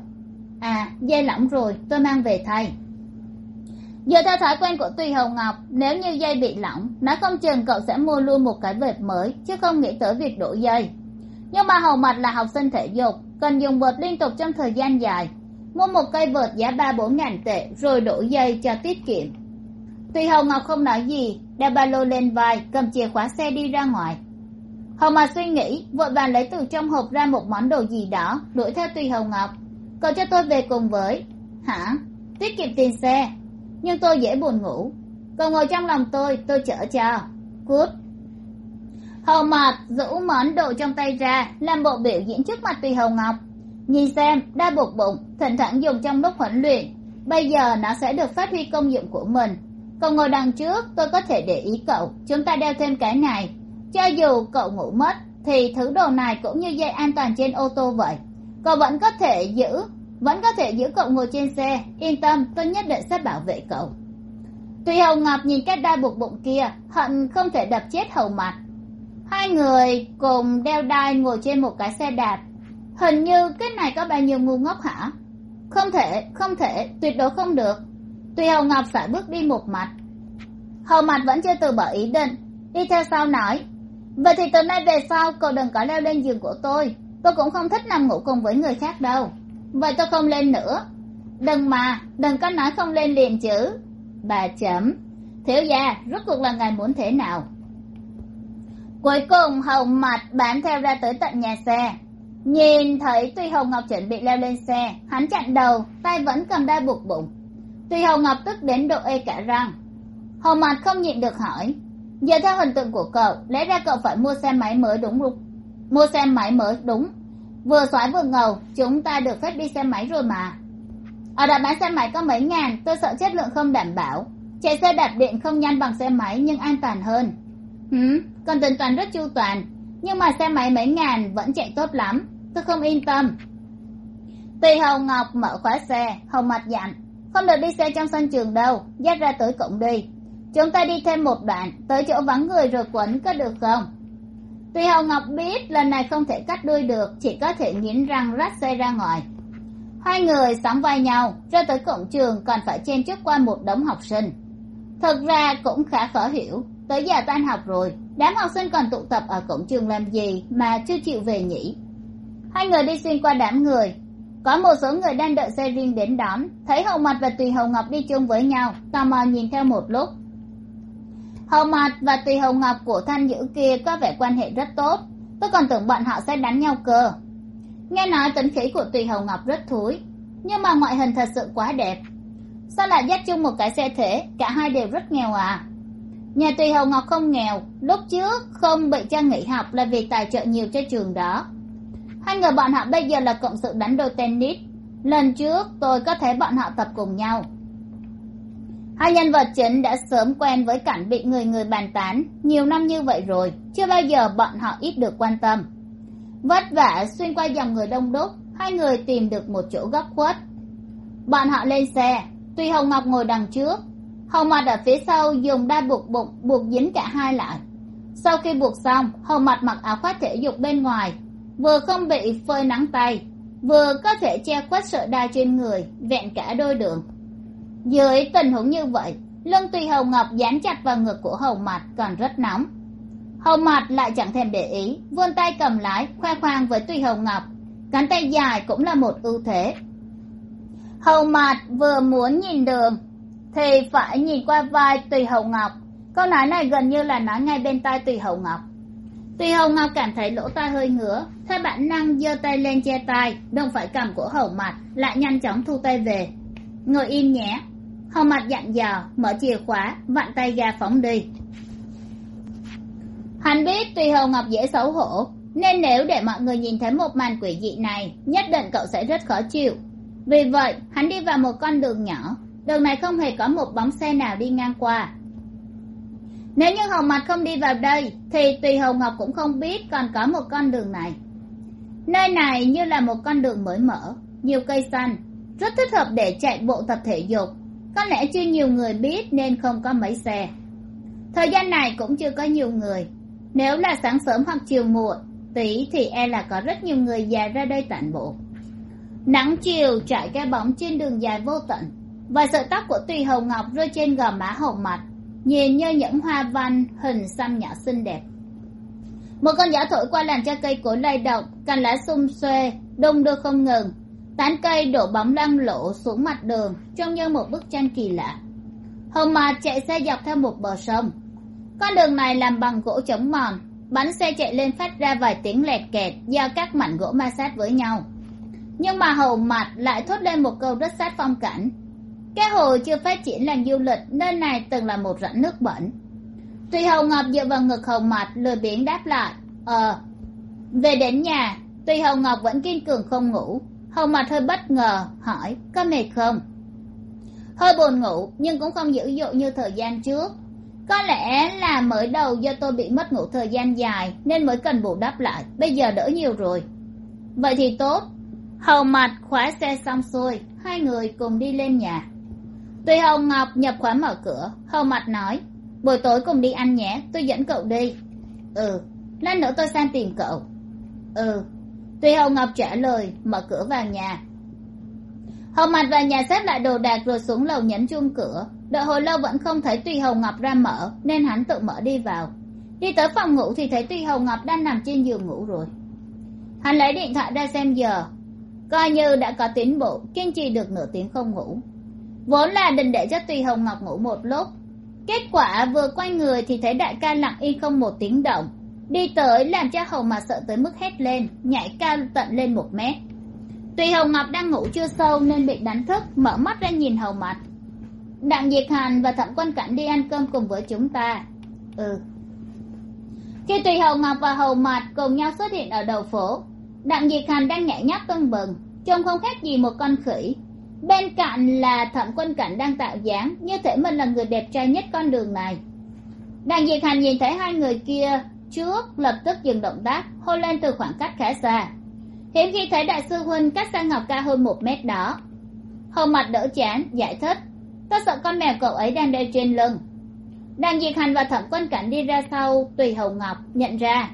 À dây lỏng rồi, tôi mang về thay. Dựa theo thói quen của tùy Hồng ngọc, nếu như dây bị lỏng, nói không chừng cậu sẽ mua luôn một cái vợt mới, chứ không nghĩ tới việc đổi dây. Nhưng mà hầu mặt là học sinh thể dục, cần dùng vợt liên tục trong thời gian dài. Mua một cây vợt giá ba bốn ngàn tệ, rồi đổi dây cho tiết kiệm. Tùy Hồng ngọc không nói gì đeo ba lô lên vai, cầm chìa khóa xe đi ra ngoài. Hầu mặt suy nghĩ, vội vàng lấy từ trong hộp ra một món đồ gì đó, đuổi theo tùy Hồng ngọc. Cậu cho tôi về cùng với. Hả? Tiết kiệm tiền xe. Nhưng tôi dễ buồn ngủ. Cậu ngồi trong lòng tôi tôi chở cho. Cút. Hầu mặt rũ món đồ trong tay ra, làm bộ biểu diễn trước mặt tùy Hồng ngọc. Nhìn xem đa buộc bụng, thỉnh thoảng dùng trong lúc huấn luyện. Bây giờ nó sẽ được phát huy công dụng của mình cậu ngồi đằng trước, tôi có thể để ý cậu. Chúng ta đeo thêm cái này. Cho dù cậu ngủ mất, thì thứ đồ này cũng như dây an toàn trên ô tô vậy. Cậu vẫn có thể giữ, vẫn có thể giữ cậu ngồi trên xe. Yên tâm, tôi nhất định sẽ bảo vệ cậu. Tùy hầu ngọc nhìn cái đai buộc bụng kia, hận không thể đập chết hầu mặt hai người cùng đeo đai ngồi trên một cái xe đạp. Hình như cái này có bao nhiêu ngu ngốc hả? Không thể không thể, tuyệt đối không được tuy hầu ngọc sải bước đi một mặt hầu mặt vẫn chưa từ bỏ ý định, đi theo sau nói, vậy thì từ nay về sau cậu đừng có leo lên giường của tôi. Tôi cũng không thích nằm ngủ cùng với người khác đâu. Vậy tôi không lên nữa. Đừng mà, đừng có nói không lên liền chứ. Bà chấm, thiếu gia, rốt cuộc là ngài muốn thế nào? Cuối cùng hầu mặt bám theo ra tới tận nhà xe. Nhìn thấy tuy hồng ngọc chuẩn bị leo lên xe, hắn chặn đầu, tay vẫn cầm đai buộc bụng tuy hồng ngọc tức đến độ ê cả răng. Hầu mặt không nhịn được hỏi. Giờ theo hình tượng của cậu, lẽ ra cậu phải mua xe máy mới đúng không mua xe máy mới đúng. Vừa xoái vừa ngầu, chúng ta được phép đi xe máy rồi mà. Ở đạp bán xe máy có mấy ngàn, tôi sợ chất lượng không đảm bảo. Chạy xe đạp điện không nhanh bằng xe máy, nhưng an toàn hơn. Hứ còn tính toán rất chu toàn. Nhưng mà xe máy mấy ngàn vẫn chạy tốt lắm. Tôi không yên tâm. Tùy hầu ngọc mở khóa xe, hầu mặt dặn không được đi xe trong sân trường đâu, dắt ra tới cổng đi. Chúng ta đi thêm một đoạn, tới chỗ vắng người rồi quấn, có được không? Tuy hồng ngọc biết lần này không thể cắt đuôi được, chỉ có thể nghiến răng rát xe ra ngoài. Hai người sóng vai nhau, ra tới cổng trường còn phải chen chúc qua một đống học sinh. Thật ra cũng khá khó hiểu, tới giờ tan học rồi, đám học sinh còn tụ tập ở cổng trường làm gì mà chưa chịu về nhỉ? Hai người đi xuyên qua đám người có một số người đang đợi xe riêng đến đón. Thấy hồng mặt và tùy hồng ngọc đi chung với nhau, tò mò nhìn theo một lúc. Hồng mặt và tùy hồng ngọc của thanh dữ kia có vẻ quan hệ rất tốt. Tôi còn tưởng bọn họ sẽ đánh nhau cơ. Nghe nói tính khí của tùy hồng ngọc rất thúi, nhưng mà ngoại hình thật sự quá đẹp. Sao lại dắt chung một cái xe thể cả hai đều rất nghèo à? Nhà tùy hồng ngọc không nghèo. Lúc trước không bị cha nghỉ học là vì tài trợ nhiều cho trường đó hai người bọn họ bây giờ là cộng sự đánh đôi tennis. Lần trước tôi có thấy bọn họ tập cùng nhau. Hai nhân vật chính đã sớm quen với cảnh bị người người bàn tán. Nhiều năm như vậy rồi, chưa bao giờ bọn họ ít được quan tâm. Vất vả xuyên qua dòng người đông đúc, hai người tìm được một chỗ góc khuất. Bọn họ lên xe, tuy hồng ngọc ngồi đằng trước, hồng mặt ở phía sau dùng đai buộc bụng, buộc dính cả hai lại. Sau khi buộc xong, hồng mặt mặc áo khoác thể dục bên ngoài vừa không bị phơi nắng tay, vừa có thể che khuất sợi đai trên người, vẹn cả đôi đường. Dưới tình huống như vậy, lưng tùy hồng ngọc dán chặt vào ngực của hồng mặt còn rất nóng. Hồng mặt lại chẳng thèm để ý, vươn tay cầm lái, khoe khoang với tùy hồng ngọc, cánh tay dài cũng là một ưu thế. Hồng mặt vừa muốn nhìn đường, thì phải nhìn qua vai tùy hồng ngọc, câu nói này gần như là nói ngay bên tai tùy hồng ngọc. Tuy hồng ngọc cảm thấy lỗ tai hơi ngứa theo bản năng giơ tay lên che tai đụng phải cằm của hầu mặt lại nhanh chóng thu tay về. Ngồi im nhé. Hồng mặt dặn dò, mở chìa khóa, vặn tay ga phóng đi. Hắn biết Tuy hồng ngọc dễ xấu hổ, nên nếu để mọi người nhìn thấy một màn quỷ dị này, nhất định cậu sẽ rất khó chịu. Vì vậy, hắn đi vào một con đường nhỏ, đường này không hề có một bóng xe nào đi ngang qua nếu như hồng mặt không đi vào đây, thì tùy hồng ngọc cũng không biết còn có một con đường này. Nơi này như là một con đường mới mở, nhiều cây xanh, rất thích hợp để chạy bộ tập thể dục. Có lẽ chưa nhiều người biết nên không có mấy xe. Thời gian này cũng chưa có nhiều người. Nếu là sáng sớm hoặc chiều muộn, tí thì e là có rất nhiều người già ra đây tản bộ. Nắng chiều trải cái bóng trên đường dài vô tận, và sợi tóc của tùy hồng ngọc rơi trên gò má hồng mặt nhìn như những hoa văn, hình xăm nhỏ xinh đẹp. Một con gió thổi qua làm cho cây cối lay động, cành lá xung xuê, đung đưa không ngừng. Tán cây đổ bóng lăn lộ xuống mặt đường, trông như một bức tranh kỳ lạ. Hồng mạt chạy xe dọc theo một bờ sông. Con đường này làm bằng gỗ chống mòn, bánh xe chạy lên phát ra vài tiếng lẹt kẹt do các mảnh gỗ ma sát với nhau. Nhưng mà hầu mặt lại thốt lên một câu rất sát phong cảnh cái hồ chưa phát triển làm du lịch nơi này từng là một rãnh nước bẩn. Tùy hồng ngọc dựa vào ngực hồng mặt lười biếng đáp lại ờ về đến nhà tùy hồng ngọc vẫn kiên cường không ngủ. Hồng mặt hơi bất ngờ, hỏi, có mệt không? Hơi buồn ngủ, nhưng cũng không dữ dội như thời gian trước. Có lẽ là mới đầu do tôi bị mất ngủ thời gian dài, nên mới cần bù đắp lại, bây giờ đỡ nhiều rồi. Vậy thì tốt. Hầu mặt khóa xe xong xuôi, hai người cùng đi lên nhà. Tuy hồng ngọc nhập khóa mở cửa hầu mặt nói, buổi tối cùng đi ăn nhé, tôi dẫn cậu đi. Ừ lát nữa tôi sang tìm cậu. Ừ. Tuy hồng ngọc trả lời, mở cửa vào nhà. Hầu mặt vào nhà xếp lại đồ đạc rồi xuống lầu nhấn chuông cửa. Đợi hồi lâu vẫn không thấy Tuy hồng ngọc ra mở, nên hắn tự mở đi vào. Đi tới phòng ngủ thì thấy Tuy hồng ngọc đang nằm trên giường ngủ rồi. Hắn lấy điện thoại ra xem giờ. Coi như đã có tiến bộ, kiên trì được nửa tiếng không ngủ vốn là định để cho tùy hồng ngọc ngủ một lúc. Kết quả vừa quay người thì thấy đại ca lặng yên không một tiếng động. Đi tới làm cho hầu mà sợ tới mức hét lên, nhảy cao tận lên một mét. Tùy hồng ngọc đang ngủ chưa sâu nên bị đánh thức, mở mắt ra nhìn hầu mặt đặng diệt hàn và thẩm quan cảnh đi ăn cơm cùng với chúng ta. Ừ. Khi tùy hầu ngọc và hầu mặt cùng nhau xuất hiện ở đầu phố, đặng diệt hàn đang nhảy nhót tưng bừng, trông không khác gì một con khỉ bên cạnh là thẩm quân cảnh đang tạo dáng, như thể mình là người đẹp trai nhất con đường này. Đàn diệt hành nhìn thấy hai người kia trước, lập tức dừng động tác hô lên từ khoảng cách khá xa. Hiếm khi thấy đại sư huynh cách sang ngọc Ca hơn một mét đó. Hầu mặt đỡ chán, giải thích tôi sợ con mèo cậu ấy đang đeo trên lưng. Đàn diệt hành và thẩm quân cảnh đi ra sau, tùy hầu ngọc nhận ra,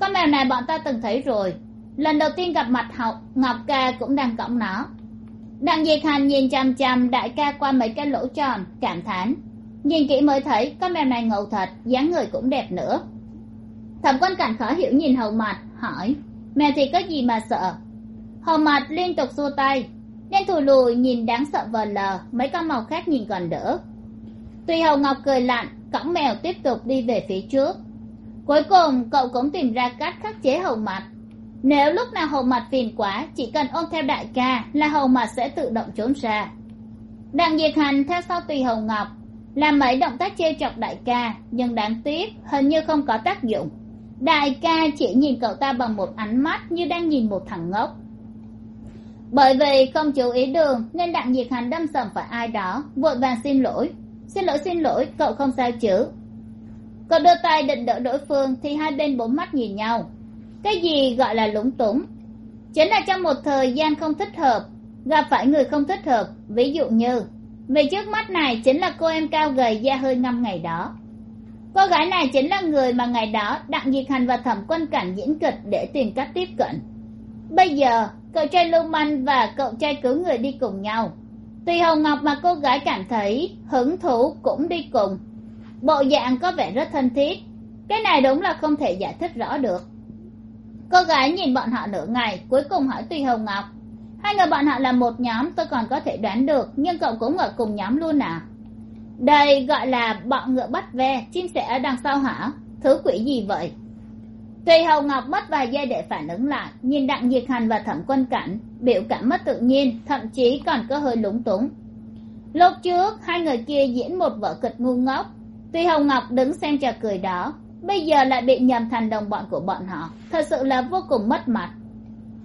con mèo này bọn ta từng thấy rồi. Lần đầu tiên gặp mặt học ngọc ca cũng đang cõng nó đặng diệt hành nhìn chằm chằm đại ca qua mấy cái lỗ tròn, cảm thán. Nhìn kỹ mới thấy con mèo này ngầu thật, dáng người cũng đẹp nữa. Thẩm quan cảnh khó hiểu nhìn hầu mặt hỏi, mèo thì có gì mà sợ? Hầu mặt liên tục xua tay, nên thù lùi nhìn đáng sợ vờ lờ, mấy con màu khác nhìn còn đỡ. Tùy hầu ngọc cười lạnh, cõng mèo tiếp tục đi về phía trước. Cuối cùng, cậu cũng tìm ra cách khắc chế hầu mặt nếu lúc nào hầu mặt phiền quá, chỉ cần ôm theo đại ca là hầu mặt sẽ tự động trốn ra. Đặng diệt hành theo sau tùy hầu ngọc. Làm mấy động tác trêu chọc đại ca, nhưng đáng tiếc, hình như không có tác dụng. Đại ca chỉ nhìn cậu ta bằng một ánh mắt như đang nhìn một thằng ngốc. Bởi vì không chú ý đường, nên đặng diệt hành đâm sầm phải ai đó, vội vàng xin lỗi. Xin lỗi xin lỗi, cậu không sao chứ? Cậu đưa tay định đỡ đối phương, thì hai bên bốn mắt nhìn nhau cái gì gọi là lúng túng? Chính là trong một thời gian không thích hợp, gặp phải người không thích hợp. Ví dụ như vì trước mắt này chính là cô em cao gầy da hơi ngâm ngày đó. Cô gái này chính là người mà ngày đó đặng diệt hành và thẩm quân cảnh diễn kịch để tìm cách tiếp cận. Bây giờ, cậu trai lưu manh và cậu trai cứu người đi cùng nhau. Tuy hồng ngọc mà cô gái cảm thấy hứng thú cũng đi cùng. Bộ dạng có vẻ rất thân thiết. Cái này đúng là không thể giải thích rõ được cô gái nhìn bọn họ nửa ngày, cuối cùng hỏi tùy hồng ngọc, hai người bọn họ là một nhóm, tôi còn có thể đoán được, nhưng cậu cũng ở cùng nhóm luôn à? Đây gọi là bọn ngựa bắt ve, chim sẻ ở đằng sau hả? Thứ quỷ gì vậy? Tùy hồng ngọc mất vài giây để phản ứng lại, nhìn đặng diệt hành và thẩm quân cảnh, biểu cảm mất tự nhiên, thậm chí còn có hơi lúng túng. Lúc trước, hai người kia diễn một vở kịch ngu ngốc. Tùy hồng ngọc đứng xem trò cười đó bây giờ lại bị nhầm thành đồng bọn của bọn họ. Thật sự là vô cùng mất mặt.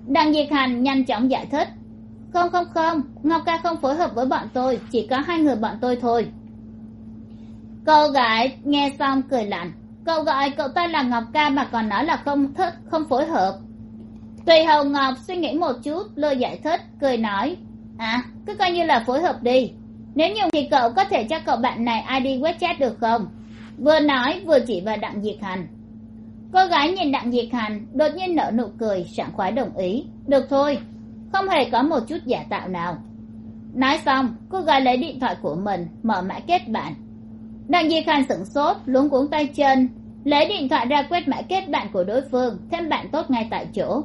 Đặng diệt hành nhanh chóng giải thích. Không không không. Ngọc ca không phối hợp với bọn tôi. Chỉ có hai người bọn tôi thôi. Cô gái nghe xong cười lạnh. Cậu gọi cậu ta là ngọc ca mà còn nói là không thức không phối hợp. Tùy hầu ngọc suy nghĩ một chút lơ giải thích, cười nói. À cứ coi như là phối hợp đi. Nếu như thì cậu có thể cho cậu bạn này id web chat được không? Vừa nói vừa chỉ vào đặng diệt hành cô gái nhìn đặng diệt hành đột nhiên nở nụ cười, sảng khoái đồng ý. Được thôi, không hề có một chút giả tạo nào. Nói xong, cô gái lấy điện thoại của mình, mở mã kết bạn. Đặng diệt hành sửng sốt, luống cuống tay chân, lấy điện thoại ra quét mã kết bạn của đối phương, thêm bạn tốt ngay tại chỗ.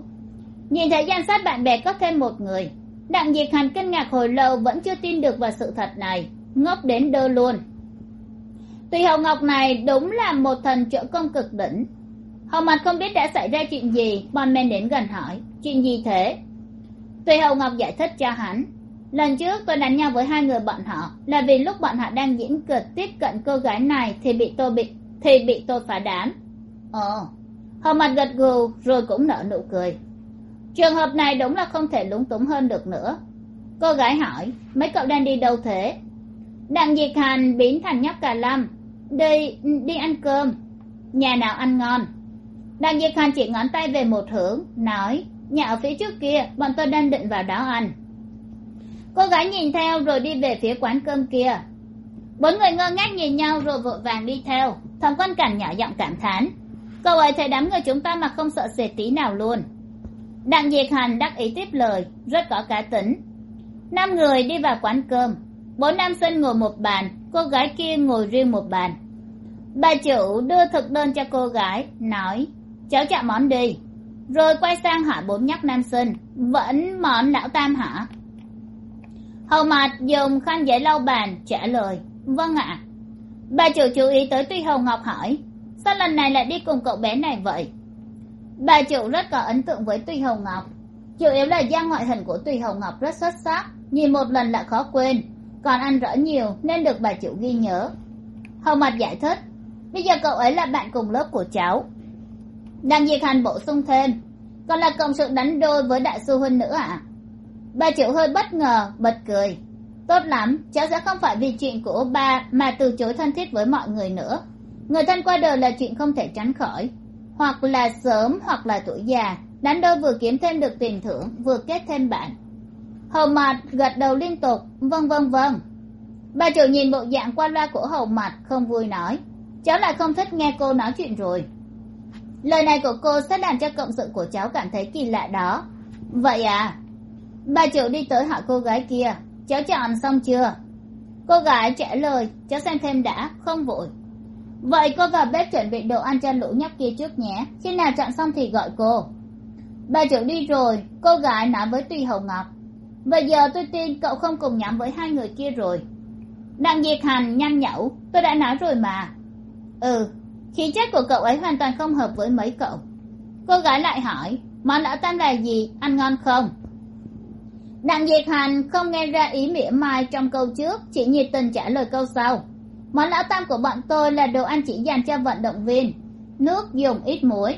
Nhìn thấy danh sách bạn bè có thêm một người, đặng diệt hành kinh ngạc hồi lâu vẫn chưa tin được vào sự thật này, ngốc đến đơ luôn tùy hồng ngọc này đúng là một thần trợ công cực đỉnh. Hồng mặt không biết đã xảy ra chuyện gì bon men đến gần hỏi, chuyện gì thế? Tùy hồng ngọc giải thích cho hắn, lần trước tôi đánh nhau với hai người bọn họ là vì lúc bọn họ đang diễn kịch tiếp cận cô gái này thì bị tôi bị, thì bị tôi phá đám. Ồ, hồng mặt gật gù rồi cũng nở nụ cười. Trường hợp này đúng là không thể lúng túng hơn được nữa. Cô gái hỏi, mấy cậu đang đi đâu thế? Đặng diệt hành biến thành nhóc cà lâm đi đi ăn cơm. Nhà nào ăn ngon? Đặng diệp hành chỉ ngón tay về một hướng, nói, nhà ở phía trước kia, bọn tôi đang định vào đó ăn. Cô gái nhìn theo rồi đi về phía quán cơm kia. Bốn người ngơ ngác nhìn nhau rồi vội vàng đi theo, thầm quan cảnh nhỏ giọng cảm thán. Cậu ấy thấy đám người chúng ta mà không sợ sệt tí nào luôn. Đặng diệt hành đắc ý tiếp lời, rất có cá tính. Năm người đi vào quán cơm. Bốn nam sinh ngồi một bàn cô gái kia ngồi riêng một bàn. Bà chủ đưa thực đơn cho cô gái, nói, cháu chọn món đi. Rồi quay sang hỏi bốn nhóc nam sinh, vẫn món lão tam hả? Hầu mặt dùng khăn giấy lau bàn trả lời vâng ạ. Bà chủ chú ý tới tuy hầu ngọc hỏi, sao lần này lại đi cùng cậu bé này vậy? Bà chủ rất có ấn tượng với tuy hầu ngọc, chủ yếu là da ngoại hình của tuy hầu ngọc rất xuất sắc, nhìn một lần đã khó quên còn ăn rõ nhiều, nên được bà chủ ghi nhớ. Hầu mặt giải thích, bây giờ cậu ấy là bạn cùng lớp của cháu. Đang diệt hành bổ sung thêm, còn là cộng sự đánh đôi với đại sư huynh nữa ạ. À? bà triệu hơi bất ngờ, bật cười, tốt lắm, cháu sẽ không phải vì chuyện của ba mà từ chối thân thiết với mọi người nữa. Người thân qua đời là chuyện không thể tránh khỏi. Hoặc là sớm, hoặc là tuổi già, đánh đôi vừa kiếm thêm được tiền thưởng, vừa kết thêm bạn hầu mặt gật đầu liên tục vâng vâng vâng. Bà chủ nhìn bộ dạng qua loa của hầu mặt, không vui nói. Cháu lại không thích nghe cô nói chuyện rồi. Lời này của cô sẽ làm cho cộng sự của cháu cảm thấy kỳ lạ đó. Vậy à? Bà chủ đi tới hỏi cô gái kia. Cháu chọn xong chưa? Cô gái trả lời, cháu xem thêm đã, không vội. Vậy cô vào bếp chuẩn bị đồ ăn cho lũ nhóc kia trước nhé. Khi nào chọn xong thì gọi cô. Bà chủ đi rồi, cô gái nói với tùy hồng ngọc bây giờ tôi tin cậu không cùng nhóm với hai người kia rồi. Đặng diệt hành nhanh nhẩu, tôi đã nói rồi mà. Ừ khí chất của cậu ấy hoàn toàn không hợp với mấy cậu. Cô gái lại hỏi, món lão tam là gì, ăn ngon không? Đặng diệt hành không nghe ra ý mỉa mai trong câu trước, chỉ nhiệt tình trả lời câu sau, món lão tam của bọn tôi là đồ ăn chỉ dành cho vận động viên, nước dùng ít muối.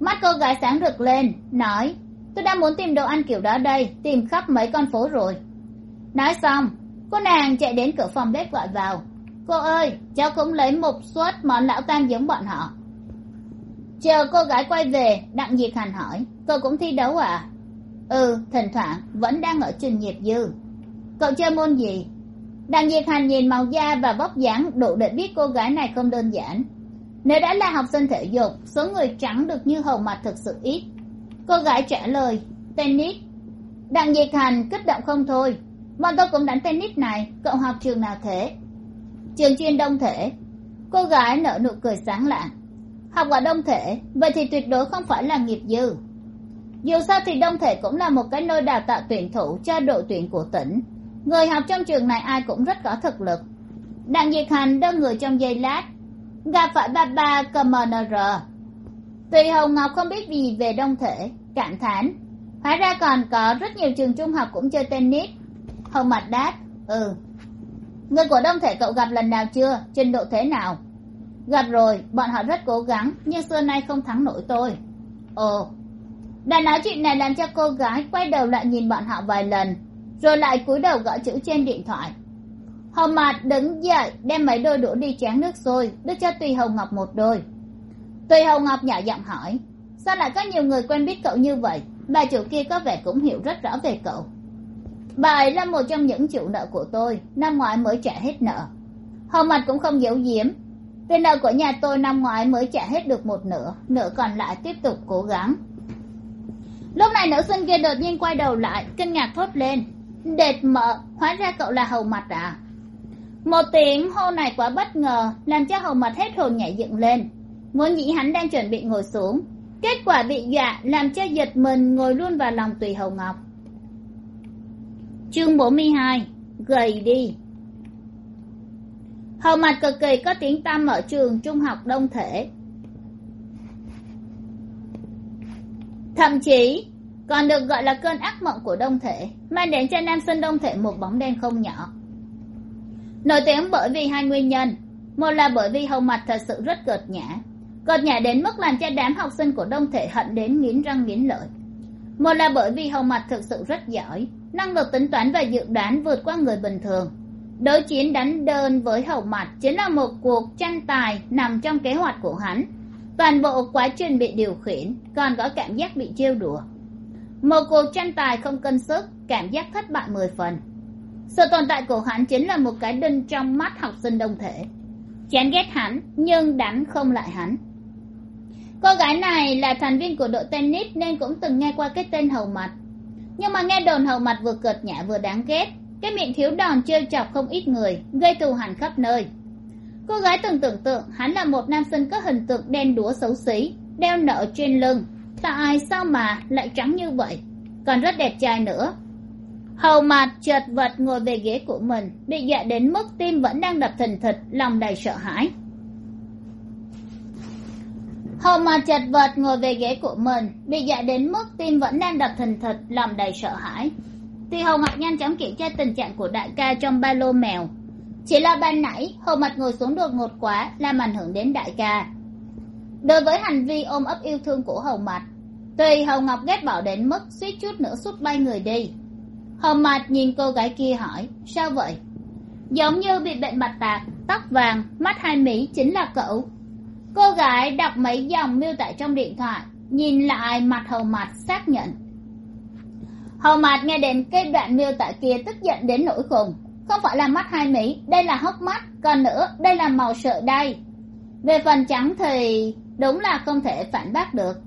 Mắt cô gái sáng rực lên, nói tôi đang muốn tìm đồ ăn kiểu đó đây, tìm khắp mấy con phố rồi. Nói xong, cô nàng chạy đến cửa phòng bếp gọi vào. Cô ơi, cháu cũng lấy một suất món lão tam giống bọn họ. Chờ cô gái quay về, đặng diệt hàn hỏi cô cũng thi đấu à? Ừ thỉnh thoảng, vẫn đang ở trình nghiệp dư. Cậu chơi môn gì? Đặng diệt hàn nhìn màu da và vóc dáng đủ để biết cô gái này không đơn giản. Nếu đã là học sinh thể dục, số người trắng được như hầu mặt thực sự ít cô gái trả lời, tennis. Đặng diệt hành kích động không thôi. Bọn tôi cũng đánh tennis này, cậu học trường nào thế? Trường chuyên đông thể. Cô gái nở nụ cười sáng lạng. Học ở đông thể, vậy thì tuyệt đối không phải là nghiệp dư. Dù sao thì đông thể cũng là một cái nơi đào tạo tuyển thủ cho đội tuyển của tỉnh. Người học trong trường này ai cũng rất có thực lực. Đặng diệt hành đơn người trong giây lát. Gặp phải ba ba cmnr tùy hồng ngọc không biết gì về đông thể cảm thán hóa ra còn có rất nhiều trường trung học cũng chơi tennis. Hồng mặt đáp ừ. Người của đông thể cậu gặp lần nào chưa? Trình độ thế nào? Gặp rồi, bọn họ rất cố gắng, nhưng xưa nay không thắng nổi tôi. Ồ. Đã nói chuyện này làm cho cô gái quay đầu lại nhìn bọn họ vài lần, rồi lại cúi đầu gõ chữ trên điện thoại. Hồng mạt đứng dậy, đem mấy đôi đũa đi chén nước sôi, đưa cho tùy hồng ngọc một đôi. Tùy hồng ngọc nhỏ giọng hỏi sao lại có nhiều người quen biết cậu như vậy? Bà chủ kia có vẻ cũng hiểu rất rõ về cậu. Bà ấy là một trong những chủ nợ của tôi, năm ngoái mới trả hết nợ. Hồng mặt cũng không giấu giếm. Tiền nợ của nhà tôi năm ngoái mới trả hết được một nửa nửa còn lại tiếp tục cố gắng. Lúc này nữ sinh kia đột nhiên quay đầu lại, kinh ngạc thốt lên. Đệt mợ, hóa ra cậu là hầu mặt à? Một tiếng hô này quá bất ngờ, làm cho hầu mặt hết hồn nhảy dựng lên. Muốn dĩ hắn đang chuẩn bị ngồi xuống kết quả bị dọa làm cho giật mình ngồi luôn vào lòng tùy hầu ngọc. Chương bốn mươi hai, gầy đi. Hầu mặt cực kỳ có tiếng tăm ở trường trung học đông thể. Thậm chí, còn được gọi là cơn ác mộng của đông thể, mang đến cho nam sinh đông thể một bóng đen không nhỏ. Nổi tiếng bởi vì hai nguyên nhân. Một là bởi vì hầu mặt thật sự rất cợt nhã cợt nhã đến mức làm cho đám học sinh của đông thể hận đến nghiến răng nghiến lợi. Một là bởi vì hầu mặt thực sự rất giỏi, năng lực tính toán và dự đoán vượt qua người bình thường. Đối chiến đánh đơn với hầu mặt chính là một cuộc tranh tài nằm trong kế hoạch của hắn. Toàn bộ quá trình bị điều khiển, còn có cảm giác bị trêu đùa. Một cuộc tranh tài không cân sức, cảm giác thất bại mười phần. Sự tồn tại của hắn chính là một cái đinh trong mắt học sinh đông thể. Chán ghét hắn, nhưng đánh không lại hắn cô gái này là thành viên của đội tennis nên cũng từng nghe qua cái tên hầu mặt. Nhưng mà nghe đồn hầu mặt vừa cợt nhã vừa đáng ghét. Cái miệng thiếu đòn trêu chọc không ít người, gây thù hằn khắp nơi. Cô gái từng tưởng tượng hắn là một nam sinh có hình tượng đen đúa xấu xí, đeo nợ trên lưng. Tại sao mà lại trắng như vậy? Còn rất đẹp trai nữa. Hầu mặt chợt vật ngồi về ghế của mình, bị dọa đến mức tim vẫn đang đập thình thịch, lòng đầy sợ hãi hờ mà chật vật ngồi về ghế của mình, bị dọa đến mức tim vẫn đang đập thình thịch lòng đầy sợ hãi. Thì hầu mặt nhanh chóng kiểm tra tình trạng của đại ca trong ba lô mèo. Chỉ là ban nãy, hầu mặt ngồi xuống đột ngột quá, làm ảnh hưởng đến đại ca. Đối với hành vi ôm ấp yêu thương của hầu mặt tùy hầu ngọc ghét bỏ đến mức suýt chút nữa sút bay người đi. Hầu mặt nhìn cô gái kia hỏi, sao vậy? Giống như bị bệnh mặt tạc, tóc vàng, mắt hai mí chính là cậu cô gái đọc mấy dòng miêu tả trong điện thoại, nhìn lại mặt hầu mặt xác nhận. Hầu mặt nghe đến cái đoạn miêu tả kia tức giận đến nỗi khùng. Không phải là mắt hai mỹ đây là hốc mắt, còn nữa, đây là màu sợi đay. Về phần trắng thì đúng là không thể phản bác được.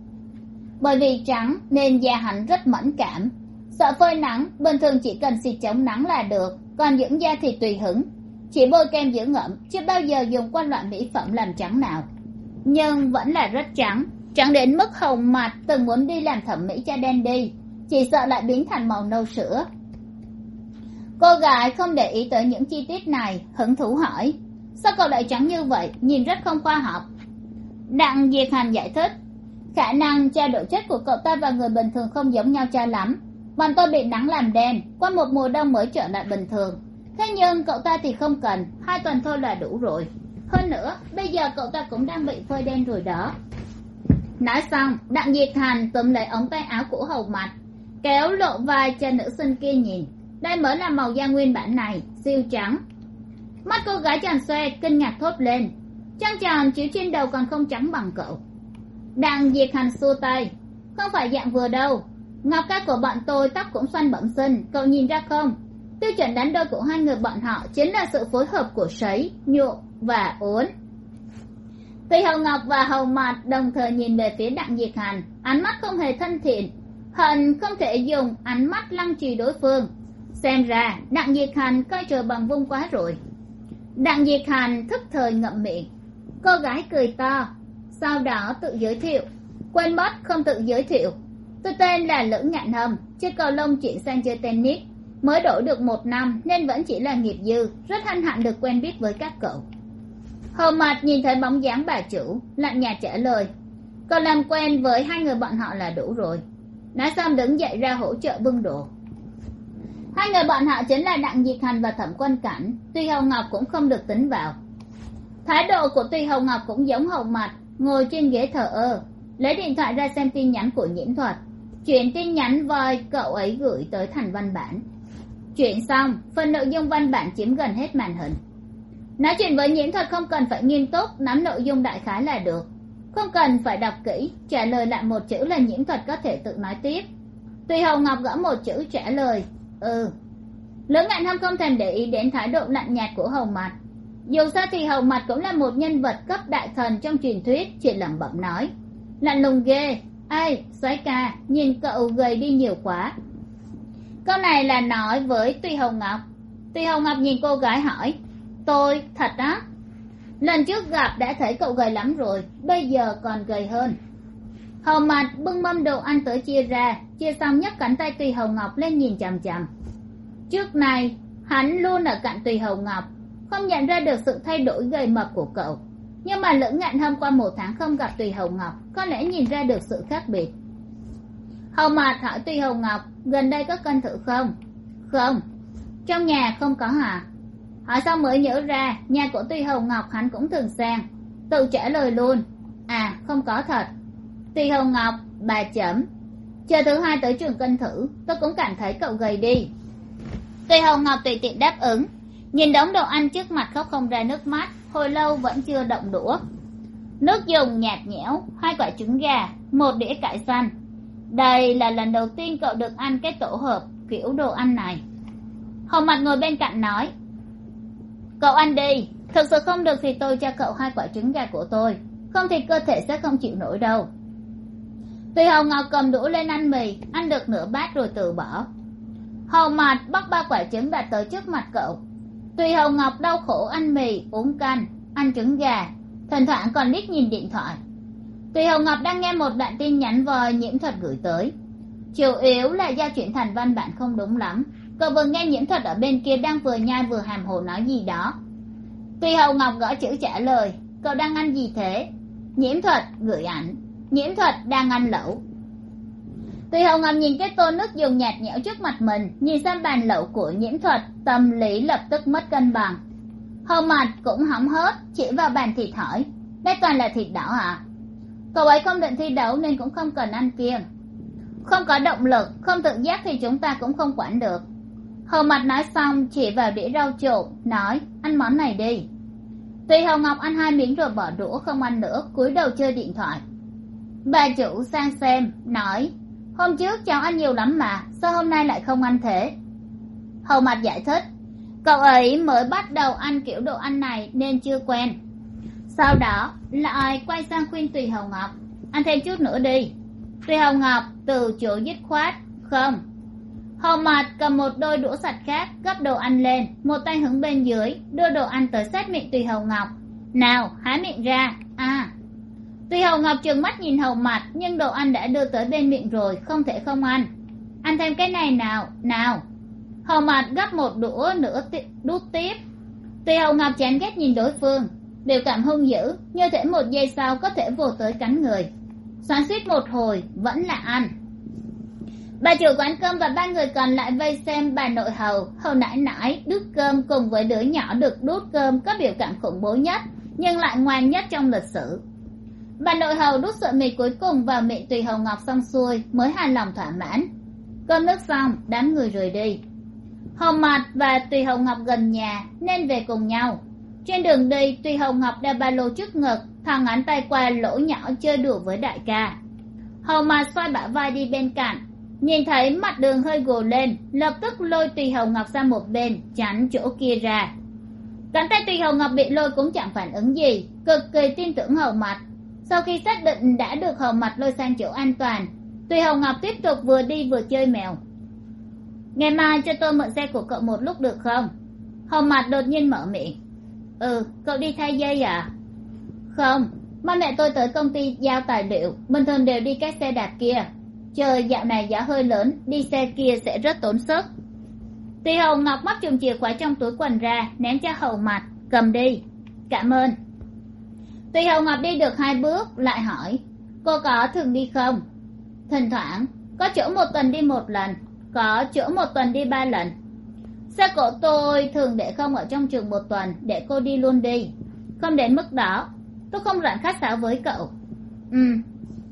Bởi vì trắng nên da hắn rất mẫn cảm. Sợ phơi nắng, bình thường chỉ cần xịt chống nắng là được, còn dưỡng da thì tùy hứng. Chỉ bôi kem dưỡng ẩm, chưa bao giờ dùng qua loại mỹ phẩm làm trắng nào nhưng vẫn là rất trắng. Trắng đến mức hồng mặt từng muốn đi làm thẩm mỹ cho đen đi chỉ sợ lại biến thành màu nâu sữa. Cô gái không để ý tới những chi tiết này, hứng thú hỏi, sao cậu lại trắng như vậy? Nhìn rất không khoa học. Đặng diệt hành giải thích, khả năng trao đổi chất của cậu ta và người bình thường không giống nhau cho lắm. Bọn tôi bị nắng làm đen, qua một mùa đông mới trở lại bình thường. Thế nhưng cậu ta thì không cần, hai tuần thôi là đủ rồi hơn nữa, bây giờ cậu ta cũng đang bị phơi đen rồi đó. Nói xong, đặng diệt thành túm lấy ống tay áo của hầu mặt kéo lộ vai cho nữ sinh kia nhìn. Đây mới là màu da nguyên bản này, siêu trắng. Mắt cô gái tròn xoe, kinh ngạc thốt lên. Trăng tròn chiếu trên đầu còn không trắng bằng cậu. Đặng diệt hành xua tay. Không phải dạng vừa đâu. Ngọc ca của bọn tôi tóc cũng xoăn bẩm sinh, cậu nhìn ra không? Tiêu chuẩn đánh đôi của hai người bọn họ chính là sự phối hợp của sấy, nhuộm và ốn tuy hầu ngọc và hầu mạt đồng thời nhìn về phía đặng diệt hành ánh mắt không hề thân thiện, hận không thể dùng ánh mắt lăng trì đối phương. Xem ra, đặng diệt hành coi trời bằng vung quá rồi. Đặng diệt hành thức thời ngậm miệng. Cô gái cười to, sau đó tự giới thiệu. Quên mất không tự giới thiệu. Tôi tên là lữ ngạn hầm chơi cầu lông chuyển sang chơi tennis mới đổi được một năm nên vẫn chỉ là nghiệp dư, rất hân hạnh được quen biết với các cậu. Hờ mặt nhìn thấy bóng dáng bà chủ, lạnh nhạt trả lời còn làm quen với hai người bọn họ là đủ rồi. Nói xong đứng dậy ra hỗ trợ bưng đồ. Hai người bọn họ chính là đặng diệt hành và thẩm quân cảnh, tuy hầu ngọc cũng không được tính vào. Thái độ của tuy hầu ngọc cũng giống hầu mặt ngồi trên ghế thờ ơ, lấy điện thoại ra xem tin nhắn của nhiễm thuật. Chuyển tin nhắn voi cậu ấy gửi tới thành văn bản chuyện xong, phần nội dung văn bản chiếm gần hết màn hình. Nói chuyện với nhiễm thuật không cần phải nghiêm túc, nắm nội dung đại khái là được. Không cần phải đọc kỹ, trả lời lại một chữ là nhiễm thuật có thể tự nói tiếp. Tùy hầu ngọc gõ một chữ trả lời ừ. Lớn ngạn hâm không thèm để ý đến thái độ lạnh nhạt của hầu mặt dù sao thì hầu mặt cũng là một nhân vật cấp đại thần trong truyền thuyết, chỉ lẩm bẩm nói. Lạnh lùng ghê. Ai soái ca, nhìn cậu gầy đi nhiều quá câu này là nói với tùy hồng ngọc. Tùy hồng ngọc nhìn cô gái hỏi, tôi, thật á? Lần trước gặp đã thấy cậu gầy lắm rồi, bây giờ còn gầy hơn. Hầu mặt bưng mâm đồ ăn tới chia ra, chia xong nhấc cánh tay tùy hồng ngọc lên nhìn chằm chằm. Trước này hắn luôn ở cạnh tùy hồng ngọc, không nhận ra được sự thay đổi gầy mập của cậu. Nhưng mà lưỡng ngạn hôm qua một tháng không gặp tùy hồng ngọc, có lẽ nhìn ra được sự khác biệt hầu mạt hỏi tuy hồng ngọc, gần đây có cân thử không? Không. Trong nhà không có hả? Hỏi xong mới nhớ ra, nhà của tuy hồng ngọc hắn cũng thường sang. Tự trả lời luôn. À không có thật. Tuy hồng ngọc, bà chấm. Chờ thứ hai tới trường cân thử, tôi cũng cảm thấy cậu gầy đi. Tuy hồng ngọc tùy tiện đáp ứng. Nhìn đống đồ ăn trước mặt khóc không ra nước mắt, hồi lâu vẫn chưa động đũa. Nước dùng nhạt nhẽo, hai quả trứng gà, một đĩa cải xanh đây là lần đầu tiên cậu được ăn cái tổ hợp kiểu đồ ăn này. Hồng mặt ngồi bên cạnh nói, cậu ăn đi, thực sự không được thì tôi cho cậu hai quả trứng gà của tôi, không thì cơ thể sẽ không chịu nổi đâu. Tùy hồng ngọc cầm đũa lên ăn mì, ăn được nửa bát rồi từ bỏ. Hồng mặt bắt ba quả trứng đặt tới trước mặt cậu. Tùy Hồng ngọc đau khổ ăn mì, uống canh, ăn trứng gà, thỉnh thoảng còn liếc nhìn điện thoại tùy Hồng ngọc đang nghe một đoạn tin nhắn vòi nhiễm thuật gửi tới. Chủ yếu là do chuyện thành văn bản không đúng lắm. Cậu vừa nghe nhiễm thuật ở bên kia đang vừa nhai vừa hàm hồ nói gì đó. Tùy Hồng ngọc gõ chữ trả lời. Cậu đang ăn gì thế? Nhiễm thuật gửi ảnh. Nhiễm thuật đang ăn lẩu. Tùy hồng ngọc nhìn cái tô nước dùng nhạt nhẽo trước mặt mình, nhìn sang bàn lẩu của nhiễm thuật, tâm lý lập tức mất cân bằng. Hầu mặt cũng hỏng hớt, chỉ vào bàn thịt hỏi. Đây toàn là thịt đỏ à? Cậu ấy không định thi đấu nên cũng không cần ăn kiêng. Không có động lực, không tự giác thì chúng ta cũng không quản được. Hầu mặt nói xong, chỉ vào đĩa rau trộn nói, ăn món này đi. Tuy hồng ngọc ăn hai miếng rồi bỏ đũa không ăn nữa, cúi đầu chơi điện thoại. Bà chủ sang xem, nói, hôm trước cháu ăn nhiều lắm mà, sao hôm nay lại không ăn thế? Hầu mặt giải thích, cậu ấy mới bắt đầu ăn kiểu đồ ăn này nên chưa quen sau đó lại quay sang khuyên tùy hồng ngọc? Ăn thêm chút nữa đi. Tùy hồng ngọc từ chỗ dứt khoát, không. Hầu mạt cầm một đôi đũa sạch khác, gấp đồ ăn lên, một tay hướng bên dưới, đưa đồ ăn tới sát miệng tùy hầu ngọc. Nào, há miệng ra. À. Tùy hầu ngọc trừng mắt nhìn hầu mạt, nhưng đồ ăn đã đưa tới bên miệng rồi, không thể không ăn. Ăn thêm cái này nào nào. Hầu mạt gấp một đũa nữa đút tiếp. Tùy hầu ngọc chán ghét nhìn đối phương biểu cảm hung dữ, như thể một giây sau có thể vồ tới cắn người. Xoắn suýt một hồi, vẫn là ăn. Bà chủ quán cơm và ba người còn lại vây xem bà nội hầu. Hầu nãi nãi, đút cơm cùng với đứa nhỏ được đút cơm có biểu cảm khủng bố nhất, nhưng lại ngoan nhất trong lịch sử. Bà nội hầu đút sợi mì cuối cùng vào miệng tùy hầu ngọc xong xuôi, mới hài lòng thỏa mãn. Cơm nước xong, đám người rời đi. Hầu mặt và tùy hầu ngọc gần nhà, nên về cùng nhau trên đường đi tùy hồng ngọc đeo ba lô trước ngực thằng ngắn tay qua lỗ nhỏ chơi đùa với đại ca. Hầu mặt xoay bả vai đi bên cạnh, nhìn thấy mặt đường hơi gồ lên, lập tức lôi tùy hồng ngọc sang một bên, chắn chỗ kia ra. Cánh tay tùy hồng ngọc bị lôi cũng chẳng phản ứng gì, cực kỳ tin tưởng hầu mặt. Sau khi xác định đã được hầu mặt lôi sang chỗ an toàn, tùy hồng ngọc tiếp tục vừa đi vừa chơi mèo. Ngày mai cho tôi mượn xe của cậu một lúc được không? Hầu mặt đột nhiên mở miệng ừ cậu đi thay dây à không, ba mẹ tôi tới công ty giao tài liệu, bình thường đều đi cái xe đạp kia. Trời, dạo này giá hơi lớn, đi xe kia sẽ rất tốn sức. Tùy Hồng ngọc móc chùm chìa khóa trong túi quần ra, ném cho hầu mặt cầm đi. Cảm ơn. Tùy Hồng ngọc đi được hai bước, lại hỏi, cô có thường đi không? Thỉnh thoảng, có chỗ một tuần đi một lần, có chỗ một tuần đi ba lần xe của tôi thường để không ở trong trường một tuần, để cô đi luôn đi. Không đến mức đó, tôi không rảnh khách sáo với cậu. Ừ.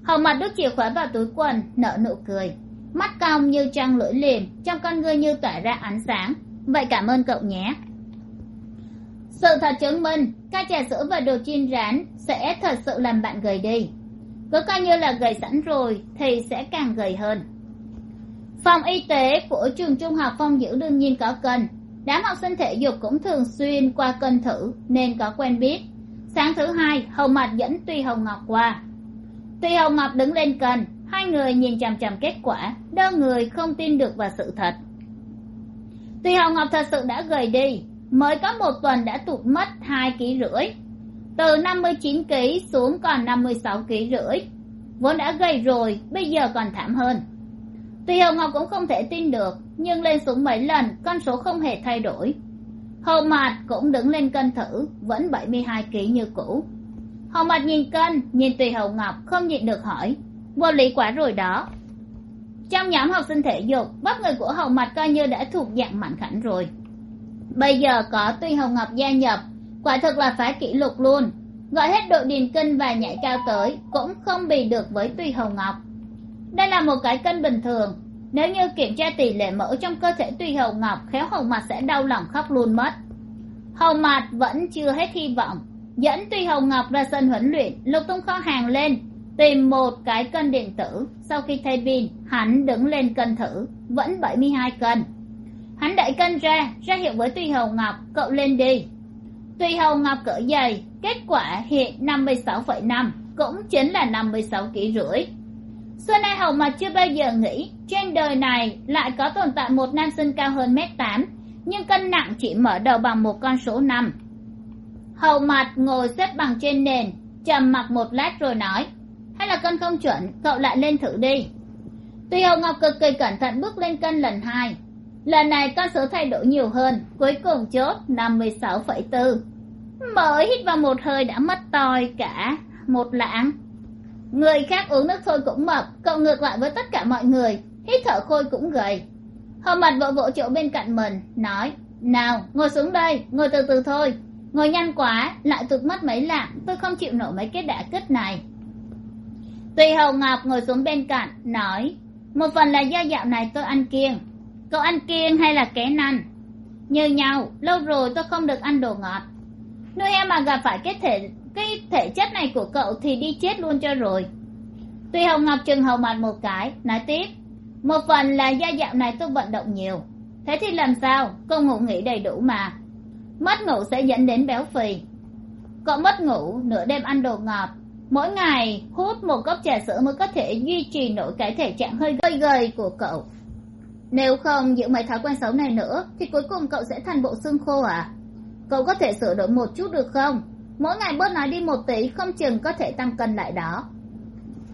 Hầu mặt đút chìa khóa vào túi quần, nở nụ cười. Mắt cong như trăng lưỡi liềm, trong con ngươi như tỏa ra ánh sáng. Vậy cảm ơn cậu nhé. Sự thật chứng minh ca trà sữa và đồ chiên rán sẽ thật sự làm bạn gầy đi. Cứ coi như là gầy sẵn rồi, thì sẽ càng gầy hơn phòng y tế của trường trung học phong dữ đương nhiên có cân đám học sinh thể dục cũng thường xuyên qua cân thử, nên có quen biết. Sáng thứ hai, hầu mặt dẫn tuy hồng ngọc qua. Tuy hồng ngọc đứng lên cân hai người nhìn chằm chằm kết quả đơ người không tin được vào sự thật. Tuy hồng ngọc thật sự đã gầy đi, mới có một tuần đã tụt mất hai ký rưỡi. Từ năm mươi chín ký xuống còn năm mươi sáu ký rưỡi. Vốn đã gầy rồi, bây giờ còn thảm hơn tuy hồng ngọc cũng không thể tin được, nhưng lên xuống mấy lần, con số không hề thay đổi. Hầu mạt cũng đứng lên cân thử, vẫn bảy mươi hai ký như cũ. Hầu mạt nhìn cân, nhìn tùy Hồng ngọc, không nhịn được hỏi, vô lý quá rồi đó. Trong nhóm học sinh thể dục, bắp người của hầu mạt coi như đã thuộc dạng mạnh khảnh rồi. Bây giờ có tùy Hồng ngọc gia nhập, quả thực là phá kỷ lục luôn. Gọi hết đội điền kinh và nhảy cao tới cũng không bì được với tùy Hồng ngọc đây là một cái cân bình thường. Nếu như kiểm tra tỷ lệ mỡ trong cơ thể tùy hầu ngọc, khéo hầu mặt sẽ đau lòng khóc luôn mất. Hầu mặt vẫn chưa hết hy vọng, dẫn tùy hầu ngọc ra sân huấn luyện, lục tung kho hàng lên, tìm một cái cân điện tử. Sau khi thay pin, hắn đứng lên cân thử, vẫn bảy mươi hai cân. Hắn đẩy cân ra ra hiệu với tùy hầu ngọc, cậu lên đi. Tùy hầu ngọc cỡ dày kết quả hiện năm mươi sáu phẩy năm, cũng chính là năm mươi sáu ký rưỡi xưa nay hầu mà chưa bao giờ nghĩ trên đời này lại có tồn tại một nam sinh cao hơn mét tám, nhưng cân nặng chỉ mở đầu bằng một con số năm. Hầu mặt ngồi xếp bằng trên nền, trầm mặc một lát rồi nói, hay là cân không chuẩn, cậu lại lên thử đi. Tuy hầu ngọc cực kỳ cẩn thận bước lên cân lần hai, lần này con số thay đổi nhiều hơn, cuối cùng chốt năm mươi sáu phẩy bốn. Mới hít vào một hơi đã mất toi cả một lãng người khác uống nước thôi cũng mập, cậu ngược lại với tất cả mọi người, hít thở khôi cũng gầy. Hầu mặt vỗ vỗ chỗ bên cạnh mình, nói, nào, ngồi xuống đây, ngồi từ từ thôi. Ngồi nhanh quá, lại tụt mất mấy lạng, tôi không chịu nổi mấy cái đả kích này. Tùy hầu ngọc ngồi xuống bên cạnh, nói, một phần là do dạo này tôi ăn kiêng. Cậu ăn kiêng hay là kén ăn? Như nhau, lâu rồi tôi không được ăn đồ ngọt. Nuôi em mà gặp phải cái thể cái thể chất này của cậu thì đi chết luôn cho rồi. Tuy hồng ngọc chừng hầu mặt một cái, nói tiếp, một phần là do dạo này tôi vận động nhiều. Thế thì làm sao? Cô ngủ nghỉ đầy đủ mà. Mất ngủ sẽ dẫn đến béo phì. Cậu mất ngủ nửa đêm ăn đồ ngọt. Mỗi ngày hút một cốc trà sữa mới có thể duy trì nổi cái thể trạng hơi gầy gầy của cậu. Nếu không giữ mấy thói quen xấu này nữa, thì cuối cùng cậu sẽ thành bộ xương khô à? Cậu có thể sửa đổi một chút được không? Mỗi ngày bớt nói đi một tỷ không chừng có thể tăng cân lại đó.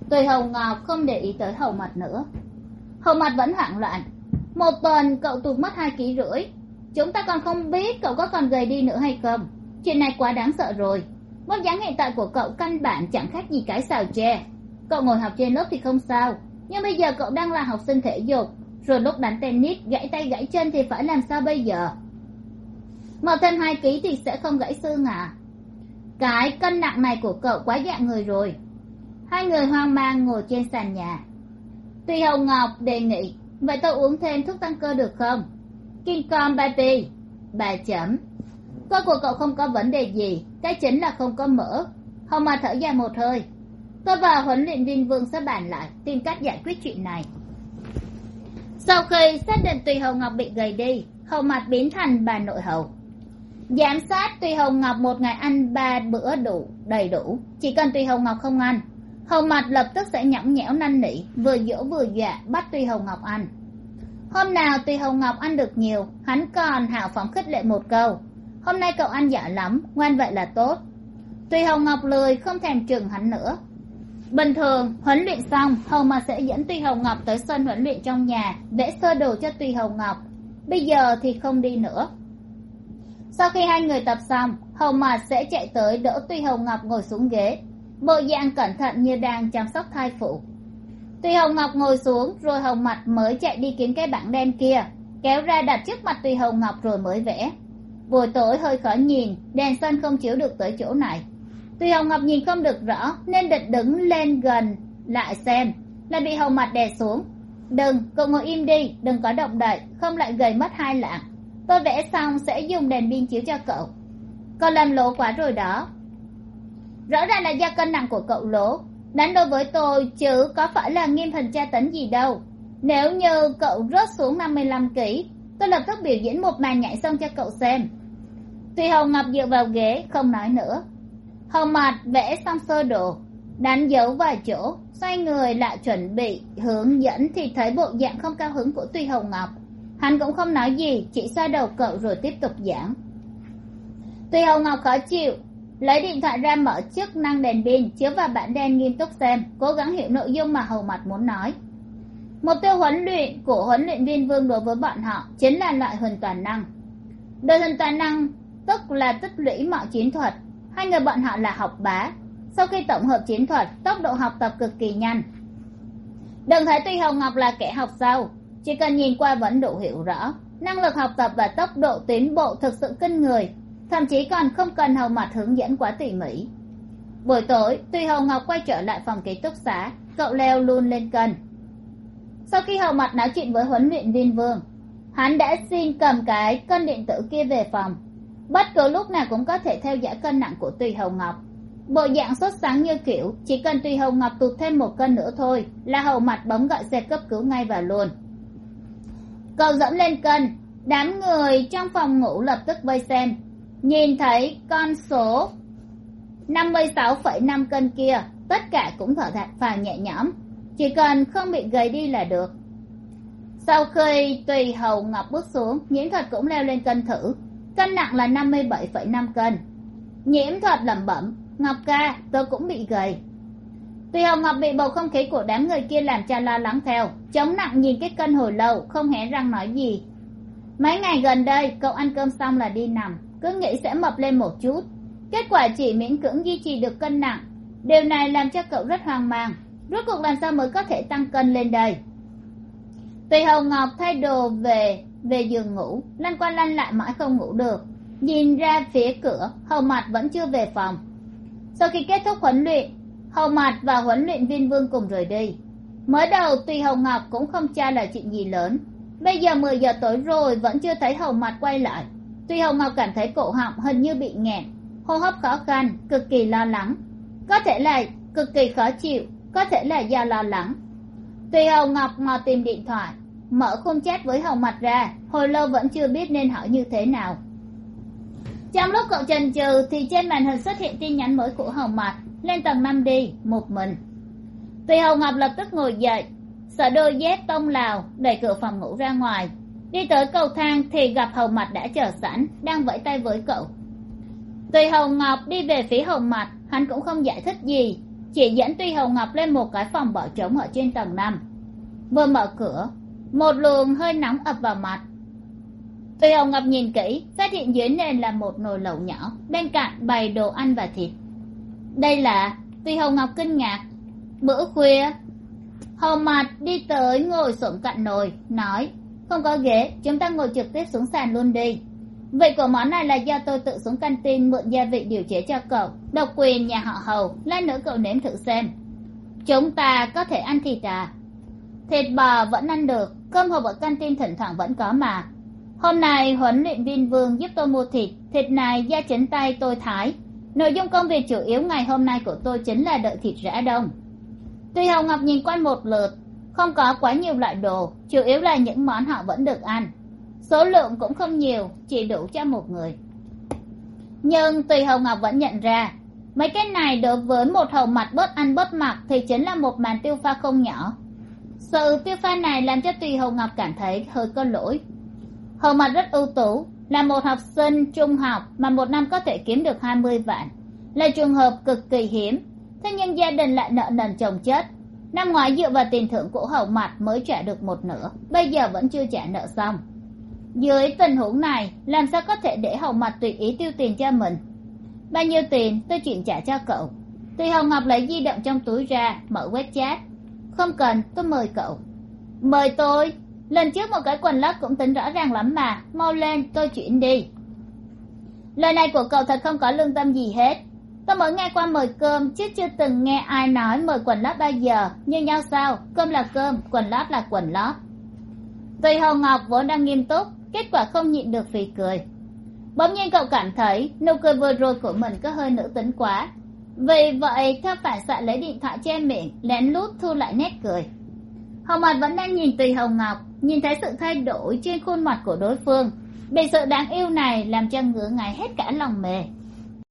Tùy hầu ngọc không để ý tới hầu mặt nữa. Hầu mặt vẫn hoảng loạn. Một tuần cậu tụt mất hai ký rưỡi. Chúng ta còn không biết cậu có còn gầy đi nữa hay không. Chuyện này quá đáng sợ rồi. Vóc dáng hiện tại của cậu căn bản chẳng khác gì cái xào tre cậu ngồi học trên lớp thì không sao. Nhưng bây giờ cậu đang là học sinh thể dục. Rồi lúc đánh tennis, gãy tay gãy chân thì phải làm sao bây giờ? Mở thêm hai ký thì sẽ không gãy xương à? Cái cân nặng này của cậu quá dạng người rồi. Hai người hoang mang ngồi trên sàn nhà. Tuy hồng ngọc đề nghị, vậy tôi uống thêm thuốc tăng cơ được không? King kong, baby. Bà chấm, cơ của cậu không có vấn đề gì, cái chính là không có mỡ. Hồng mà thở dài một hơi. Tôi và huấn luyện viên vương sẽ bàn lại, tìm cách giải quyết chuyện này. Sau khi xác định tùy hồng ngọc bị gầy đi hầu mặt biến thành bà nội hầu giám sát tùy hồng ngọc một ngày ăn ba bữa đủ, đầy đủ. Chỉ cần tùy hồng ngọc không ăn, hồng mặt lập tức sẽ nhõng nhẽo năn nỉ, vừa dỗ vừa dọa bắt tùy hồng ngọc ăn. Hôm nào tùy hồng ngọc ăn được nhiều, hắn còn hào phóng khích lệ một câu. Hôm nay cậu ăn giỏi lắm, ngoan vậy là tốt. Tùy hồng ngọc lười, không thèm chừng hắn nữa. Bình thường, huấn luyện xong, hồng mặt sẽ dẫn tùy hồng ngọc tới sân huấn luyện trong nhà, vẽ sơ đồ cho tùy hồng ngọc. Bây giờ thì không đi nữa sau khi hai người tập xong, hầu mạt sẽ chạy tới đỡ tuy hồng ngọc ngồi xuống ghế. Bộ dạng cẩn thận như đang chăm sóc thai phụ. Tuy hồng ngọc ngồi xuống, rồi hồng mặt mới chạy đi kiếm cái bảng đen kia, kéo ra đặt trước mặt tùy hồng ngọc rồi mới vẽ. Buổi tối hơi khó nhìn, đèn sân không chiếu được tới chỗ này. Tùy hồng ngọc nhìn không được rõ, nên định đứng lên gần, lại xem lại bị hồng mặt đè xuống. Đừng, cậu ngồi im đi, đừng có động đậy, không lại gầy mất hai lạng tôi vẽ xong sẽ dùng đèn pin chiếu cho cậu. Cậu làm lố quá rồi đó. Rõ ràng là do cân nặng của cậu lố đánh đối với tôi chứ có phải là nghiêm hình tra tấn gì đâu. Nếu như cậu rớt xuống năm mươi lăm ký tôi lập tức biểu diễn một màn nhảy xong cho cậu xem. Tuy hồng ngọc dựa vào ghế, không nói nữa. Hồng mặt vẽ xong sơ đồ, đánh dấu vài chỗ, xoay người lại chuẩn bị hướng dẫn thì thấy bộ dạng không cao hứng của tuy hồng ngọc hắn cũng không nói gì, chỉ xoa đầu cậu rồi tiếp tục giảng. Tuy hồng ngọc khó chịu, lấy điện thoại ra mở chức năng đèn pin, chiếu vào bản đen nghiêm túc xem, cố gắng hiểu nội dung mà hầu mặt muốn nói. Mục tiêu huấn luyện của huấn luyện viên vương đối với bọn họ chính là loại hình toàn năng. Đội hình toàn năng tức là tích lũy mọi chiến thuật. Hai người bọn họ là học bá. Sau khi tổng hợp chiến thuật, tốc độ học tập cực kỳ nhanh. Đừng thấy tuy hồng ngọc là kẻ học sâu chỉ cần nhìn qua vẫn đủ hiểu rõ. Năng lực học tập và tốc độ tiến bộ thực sự kinh người. Thậm chí còn không cần hầu mặt hướng dẫn quá tỉ mỉ. Buổi tối, tuy hầu ngọc quay trở lại phòng ký túc xá. Cậu leo luôn lên cân sau khi hầu mặt nói chuyện với huấn luyện viên vương, hắn đã xin cầm cái cân điện tử kia về phòng. Bất cứ lúc nào cũng có thể theo dõi cân nặng của tùy hầu ngọc. Bộ dạng sốt sáng như kiểu, chỉ cần tùy hầu ngọc tụt thêm một cân nữa thôi là hầu mặt bấm gọi xe cấp cứu ngay và luôn cậu dẫm lên cân đám người trong phòng ngủ lập tức vây xem. Nhìn thấy con số năm mươi sáu phẩy năm cân kia, tất cả cũng thở thạc phào nhẹ nhõm. Chỉ cần không bị gầy đi là được. Sau khi tùy hầu ngọc bước xuống, nhiễm thuật cũng leo lên cân thử. Cân nặng là năm mươi bảy phẩy năm cân nhiễm thuật lẩm bẩm, ngọc ca, tôi cũng bị gầy tùy Hồng ngọc bị bầu không khí của đám người kia làm cho lo lắng theo. Chống nặng nhìn cái cân hồi lâu, không hé răng nói gì. Mấy ngày gần đây, cậu ăn cơm xong là đi nằm. Cứ nghĩ sẽ mập lên một chút. Kết quả chỉ miễn cưỡng duy trì được cân nặng. Điều này làm cho cậu rất hoang mang. Rốt cuộc làm sao mới có thể tăng cân lên đây? Tùy Hồng ngọc thay đồ về về giường ngủ. Lăn qua lăn lại mãi không ngủ được. Nhìn ra phía cửa, hầu mặt vẫn chưa về phòng. Sau khi kết thúc huấn luyện hầu mặt và huấn luyện viên vương cùng rời đi. Mới đầu, tuy hầu ngọc cũng không cha là chuyện gì lớn, bây giờ mười giờ tối rồi vẫn chưa thấy hầu mặt quay lại. Tuy hồng ngọc cảm thấy cổ họng hình như bị nghẹn, hô hấp khó khăn, cực kỳ lo lắng. Có thể là cực kỳ khó chịu, có thể là do lo lắng. Tuy hồng ngọc mò tìm điện thoại, mở khung chat với hầu mặt ra, hồi lâu vẫn chưa biết nên hỏi như thế nào. Trong lúc cậu trần trừ thì trên màn hình xuất hiện tin nhắn mới của hầu mặt lên tầng năm đi, một mình. Tùy hầu ngọc lập tức ngồi dậy, sợ đôi dép tông lào đẩy cửa phòng ngủ ra ngoài. Đi tới cầu thang thì gặp hầu mặt đã chờ sẵn, đang vẫy tay với cậu. Tùy hầu ngọc đi về phía hầu mặt hắn cũng không giải thích gì, chỉ dẫn tùy hầu ngọc lên một cái phòng bỏ trống ở trên tầng năm. Vừa mở cửa, một luồng hơi nóng ập vào mặt. Tùy hầu ngọc nhìn kỹ, phát hiện dưới nền là một nồi lẩu nhỏ, bên cạnh bày đồ ăn và thịt đây là vì hồng ngọc kinh ngạc. Bữa khuya hồng mặt đi tới ngồi xổm cạnh nồi, nói, không có ghế, chúng ta ngồi trực tiếp xuống sàn luôn đi. Vị của món này là do tôi tự xuống căn tin mượn gia vị điều chế cho cậu. Độc quyền nhà họ hầu lát nữa cậu nếm thử xem. Chúng ta có thể ăn thịt à? Thịt bò vẫn ăn được, cơm hộp ở căn tin thỉnh thoảng vẫn có mà. Hôm nay huấn luyện viên vương giúp tôi mua thịt thịt này do chính tay tôi thái nội dung công việc chủ yếu ngày hôm nay của tôi chính là đợi thịt rã đông. Tuy hồng ngọc nhìn quanh một lượt, không có quá nhiều loại đồ, chủ yếu là những món họ vẫn được ăn. Số lượng cũng không nhiều, chỉ đủ cho một người. Nhưng tùy hồng ngọc vẫn nhận ra, mấy cái này đối với một hầu mặt bớt ăn bớt mặc thì chính là một màn tiêu pha không nhỏ. Sự tiêu pha này làm cho tùy hồng ngọc cảm thấy hơi có lỗi. Hầu mặt rất ưu tú là một học sinh trung học mà một năm có thể kiếm được hai mươi vạn. Là trường hợp cực kỳ hiếm. Thế nhưng gia đình lại nợ nần chồng chất năm ngoái dựa vào tiền thưởng của hậu mặt mới trả được một nửa. Bây giờ vẫn chưa trả nợ xong. Dưới tình huống này, làm sao có thể để hậu mặt tùy ý tiêu tiền cho mình? Bao nhiêu tiền, tôi chuyển trả cho cậu. Tùy hồng ngọc lấy di động trong túi ra, mở web chat. Không cần, tôi mời cậu. Mời tôi lần trước một cái quần lót cũng tính rõ ràng lắm mà. Mau lên, tôi chuyển đi. Lời này của cậu thật không có lương tâm gì hết. Tôi mới nghe qua mời cơm, chứ chưa từng nghe ai nói mời quần lót bao giờ. Như nhau sao? Cơm là cơm, quần lót là quần lót. Tùy hồng ngọc vốn đang nghiêm túc, kết quả không nhịn được vì cười. Bỗng nhiên cậu cảm thấy nụ cười vừa rồi của mình có hơi nữ tính quá. Vì vậy, theo phản xạ lấy điện thoại che miệng, lén lút thu lại nét cười hồng mặt vẫn đang nhìn tùy hồng ngọc, nhìn thấy sự thay đổi trên khuôn mặt của đối phương. Bị sự đáng yêu này làm cho ngứa ngáy hết cả lòng mề.